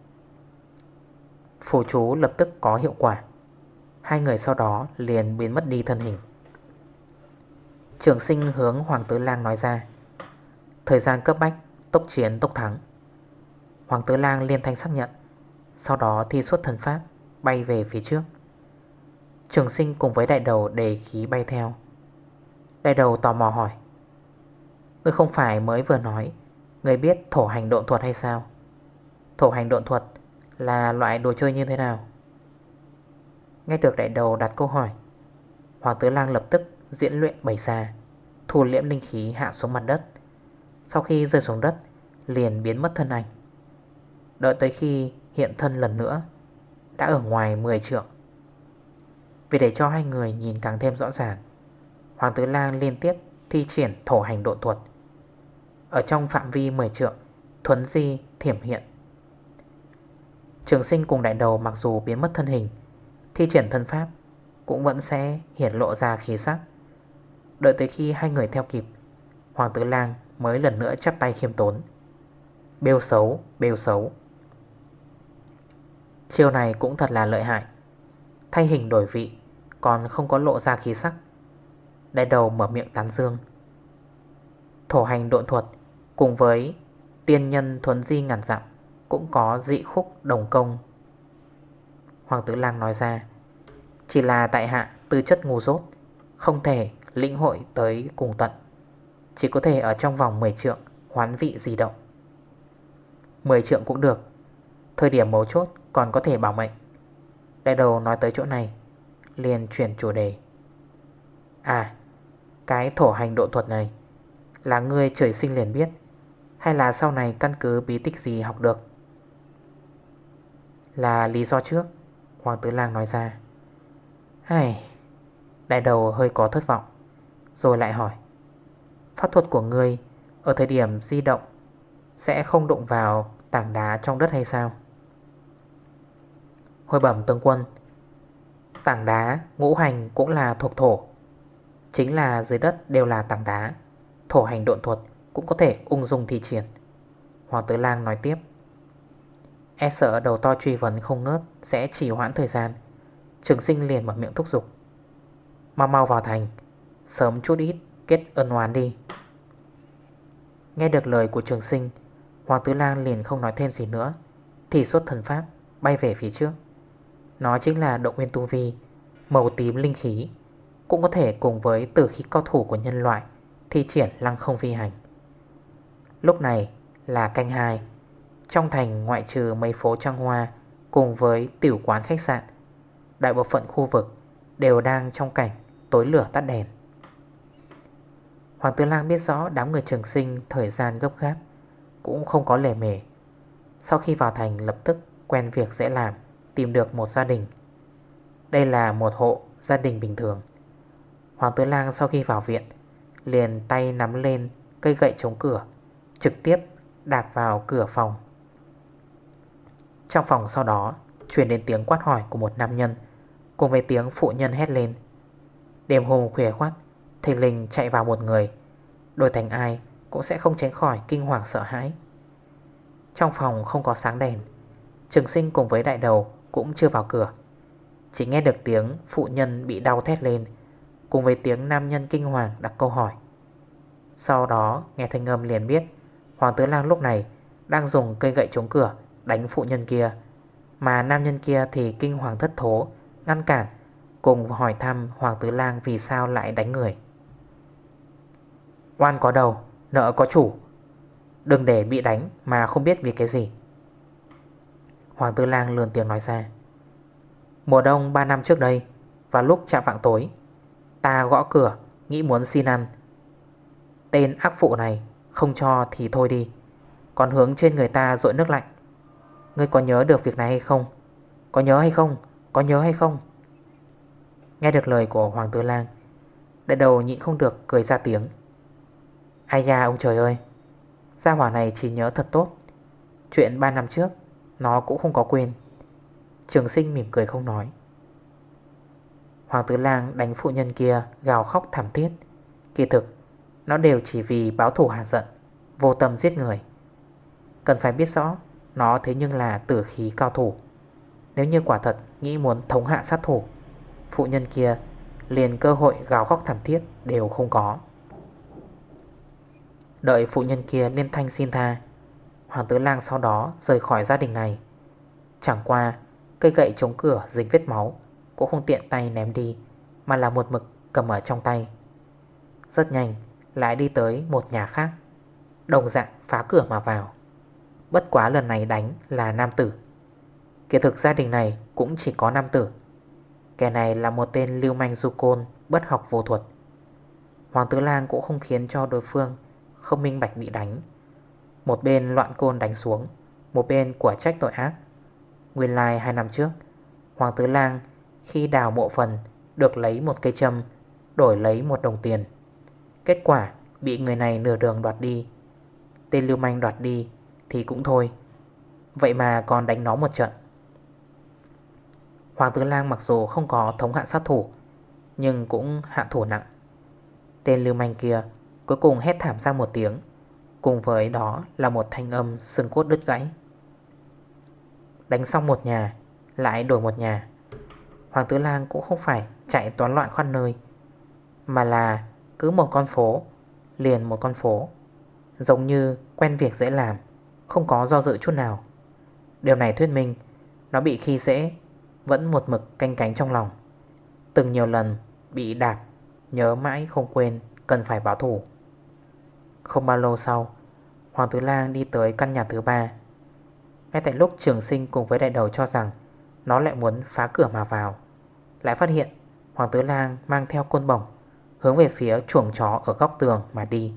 Phù chú lập tức có hiệu quả. Hai người sau đó liền biến mất đi thân hình. Trường sinh hướng Hoàng Tứ Lang nói ra. Thời gian cấp bách, Tốc chiến, tốc thắng. Hoàng Tứ Lang liên thanh xác nhận, Sau đó thi xuất thần pháp, Bay về phía trước. Trường sinh cùng với đại đầu đề khí bay theo. Đại đầu tò mò hỏi, Ngươi không phải mới vừa nói, Ngươi biết thổ hành độn thuật hay sao? Thổ hành độn thuật Là loại đồ chơi như thế nào? Nghe được đại đầu đặt câu hỏi Hoàng tứ lang lập tức diễn luyện bày ra, Thu liễm linh khí hạ xuống mặt đất. Sau khi rơi xuống đất Liền biến mất thân ảnh. Đợi tới khi hiện thân lần nữa Đã ở ngoài 10 trượng. Vì để cho hai người nhìn càng thêm rõ ràng Hoàng tứ lang liên tiếp thi triển thổ hành độ thuật. Ở trong phạm vi 10 trượng Thuấn di thiểm hiện. Trường sinh cùng đại đầu mặc dù biến mất thân hình Thi triển thân pháp Cũng vẫn sẽ hiển lộ ra khí sắc. Đợi tới khi hai người theo kịp Hoàng tử lang mới lần nữa chắp tay khiêm tốn. Bêu xấu, bêu xấu. Chiêu này cũng thật là lợi hại. Thay hình đổi vị Còn không có lộ ra khí sắc. Đại đầu mở miệng tán dương. Thổ hành độn thuật Cùng với tiên nhân thuấn di ngàn dặm Cũng có dị khúc đồng công Hoàng tử lang nói ra. Chỉ là tại hạ tư chất ngu dốt, Không thể lĩnh hội tới cùng tận. Chỉ có thể ở trong vòng 10 trượng Hoán vị di động. 10 trượng cũng được, Thời điểm mấu chốt còn có thể bảo mệnh. Đại đầu nói tới chỗ này, Liền chuyển chủ đề. À Cái thổ hành độ thuật này, Là ngươi trời sinh liền biết, Hay là sau này căn cứ bí tích gì học được? Là lý do trước. Hoàng tử lang nói ra. Hay Đại đầu hơi có thất vọng, Rồi lại hỏi. Pháp thuật của ngươi Ở thời điểm di động Sẽ không đụng vào tảng đá trong đất hay sao? Hồi bẩm tướng quân, Tảng đá ngũ hành cũng là thuộc thổ, Chính là dưới đất đều là tảng đá, Thổ hành độn thuật cũng có thể ung dung thi triển. Hoàng tử lang nói tiếp. E sợ đầu to truy vấn không ngớt, Sẽ chỉ hoãn thời gian. Trường sinh liền mở miệng thúc giục. Mau mau vào thành, Sớm chút ít, kết ơn oán đi. Nghe được lời của trường sinh, Hoàng Tứ lang liền không nói thêm gì nữa. Thì xuất thần pháp, bay về phía trước. Nó chính là động nguyên tu vi, Màu tím linh khí, Cũng có thể cùng với tử khí cao thủ của nhân loại, Thi triển lăng không phi hành. Lúc này là canh hai. Trong thành ngoại trừ mấy phố trăng hoa Cùng với tiểu quán khách sạn, Đại bộ phận khu vực Đều đang trong cảnh tối lửa tắt đèn. Hoàng tư lang biết rõ đám người trường sinh Thời gian gấp gáp Cũng không có lề mề. Sau khi vào thành, lập tức quen việc dễ làm, Tìm được một gia đình. Đây là một hộ gia đình bình thường. Hoàng tư lang sau khi vào viện, Liền tay nắm lên cây gậy chống cửa, Trực tiếp đạp vào cửa phòng. Trong phòng sau đó Chuyển đến tiếng quát hỏi của một nam nhân. Cùng với tiếng phụ nhân hét lên. Đêm hôm khuya khoát Thình linh chạy vào một người. Đổi thành ai cũng sẽ không tránh khỏi kinh hoàng sợ hãi. Trong phòng không có sáng đèn, Trường sinh cùng với đại đầu cũng chưa vào cửa. Chỉ nghe được tiếng phụ nhân bị đau thét lên, Cùng với tiếng nam nhân kinh hoàng đặt câu hỏi. Sau đó, nghe thanh âm liền biết, Hoàng Tứ lang lúc này đang dùng cây gậy chống cửa đánh phụ nhân kia. Mà nam nhân kia thì kinh hoàng thất thố, Ngăn cản, Cùng hỏi thăm Hoàng tử lang vì sao lại đánh người. Oan có đầu, Nợ có chủ. Đừng để bị đánh mà không biết vì cái gì. Hoàng tử lang lườn tiếng nói ra. Mùa đông 3 năm trước đây, Vào lúc chạm vạng tối, Ta gõ cửa, Nghĩ muốn xin ăn. Tên ác phụ này Không cho thì thôi đi. Còn hướng trên người ta rội nước lạnh. Ngươi có nhớ được việc này hay không? Có nhớ hay không? Có nhớ hay không? Nghe được lời của Hoàng tử lang, Đại đầu nhịn không được cười ra tiếng. Ai da ông trời ơi, Gia hỏa này chỉ nhớ thật tốt. Chuyện 3 năm trước, Nó cũng không có quên. Trường sinh mỉm cười không nói. Hoàng tử lang đánh phụ nhân kia Gào khóc thảm thiết. Kỳ thực, Nó đều chỉ vì báo thủ hạ giận, Vô tâm giết người. Cần phải biết rõ nó thế nhưng là tử khí cao thủ. Nếu như quả thật nghĩ muốn thống hạ sát thủ, Phụ nhân kia liền cơ hội gào khóc thảm thiết đều không có. Đợi phụ nhân kia liên thanh xin tha, Hoàng tử lang sau đó rời khỏi gia đình này. Chẳng qua, Cây gậy chống cửa dính vết máu Cũng không tiện tay ném đi, Mà là một mực cầm ở trong tay. Rất nhanh lại đi tới một nhà khác, Đồng dạng phá cửa mà vào. Bất quá lần này đánh là nam tử. Kỳ thực gia đình này cũng chỉ có nam tử. Kẻ này là một tên lưu manh du côn, Bất học vô thuật. Hoàng tử lang cũng không khiến cho đối phương Không minh bạch bị đánh. Một bên loạn côn đánh xuống, Một bên quả trách tội ác. Nguyên lai like 2 năm trước, Hoàng tử lang khi đào mộ phần, Được lấy một cây châm, Đổi lấy một đồng tiền. Kết quả bị người này nửa đường đoạt đi, Tên lưu manh đoạt đi thì cũng thôi. Vậy mà còn đánh nó một trận. Hoàng tử lang mặc dù không có thống hạn sát thủ, Nhưng cũng hạ thủ nặng. Tên lưu manh kia cuối cùng hét thảm ra một tiếng, Cùng với đó là một thanh âm xương cốt đứt gãy. Đánh xong một nhà, Lại đổi một nhà. Hoàng tử lang cũng không phải chạy toán loạn khoan nơi, Mà là cứ một con phố, Liền một con phố, Giống như quen việc dễ làm. Không có do dự chút nào. Điều này thuyết minh Nó bị khi dễ Vẫn một mực canh cánh trong lòng. Từng nhiều lần bị đạp, Nhớ mãi không quên Cần phải báo thủ Không bao lâu sau, Hoàng Tử Lang đi tới căn nhà thứ ba. Ngay tại lúc trường sinh cùng với đại đầu cho rằng Nó lại muốn phá cửa mà vào, Lại phát hiện Hoàng tử lang mang theo côn bổng Hướng về phía chuồng chó ở góc tường mà đi.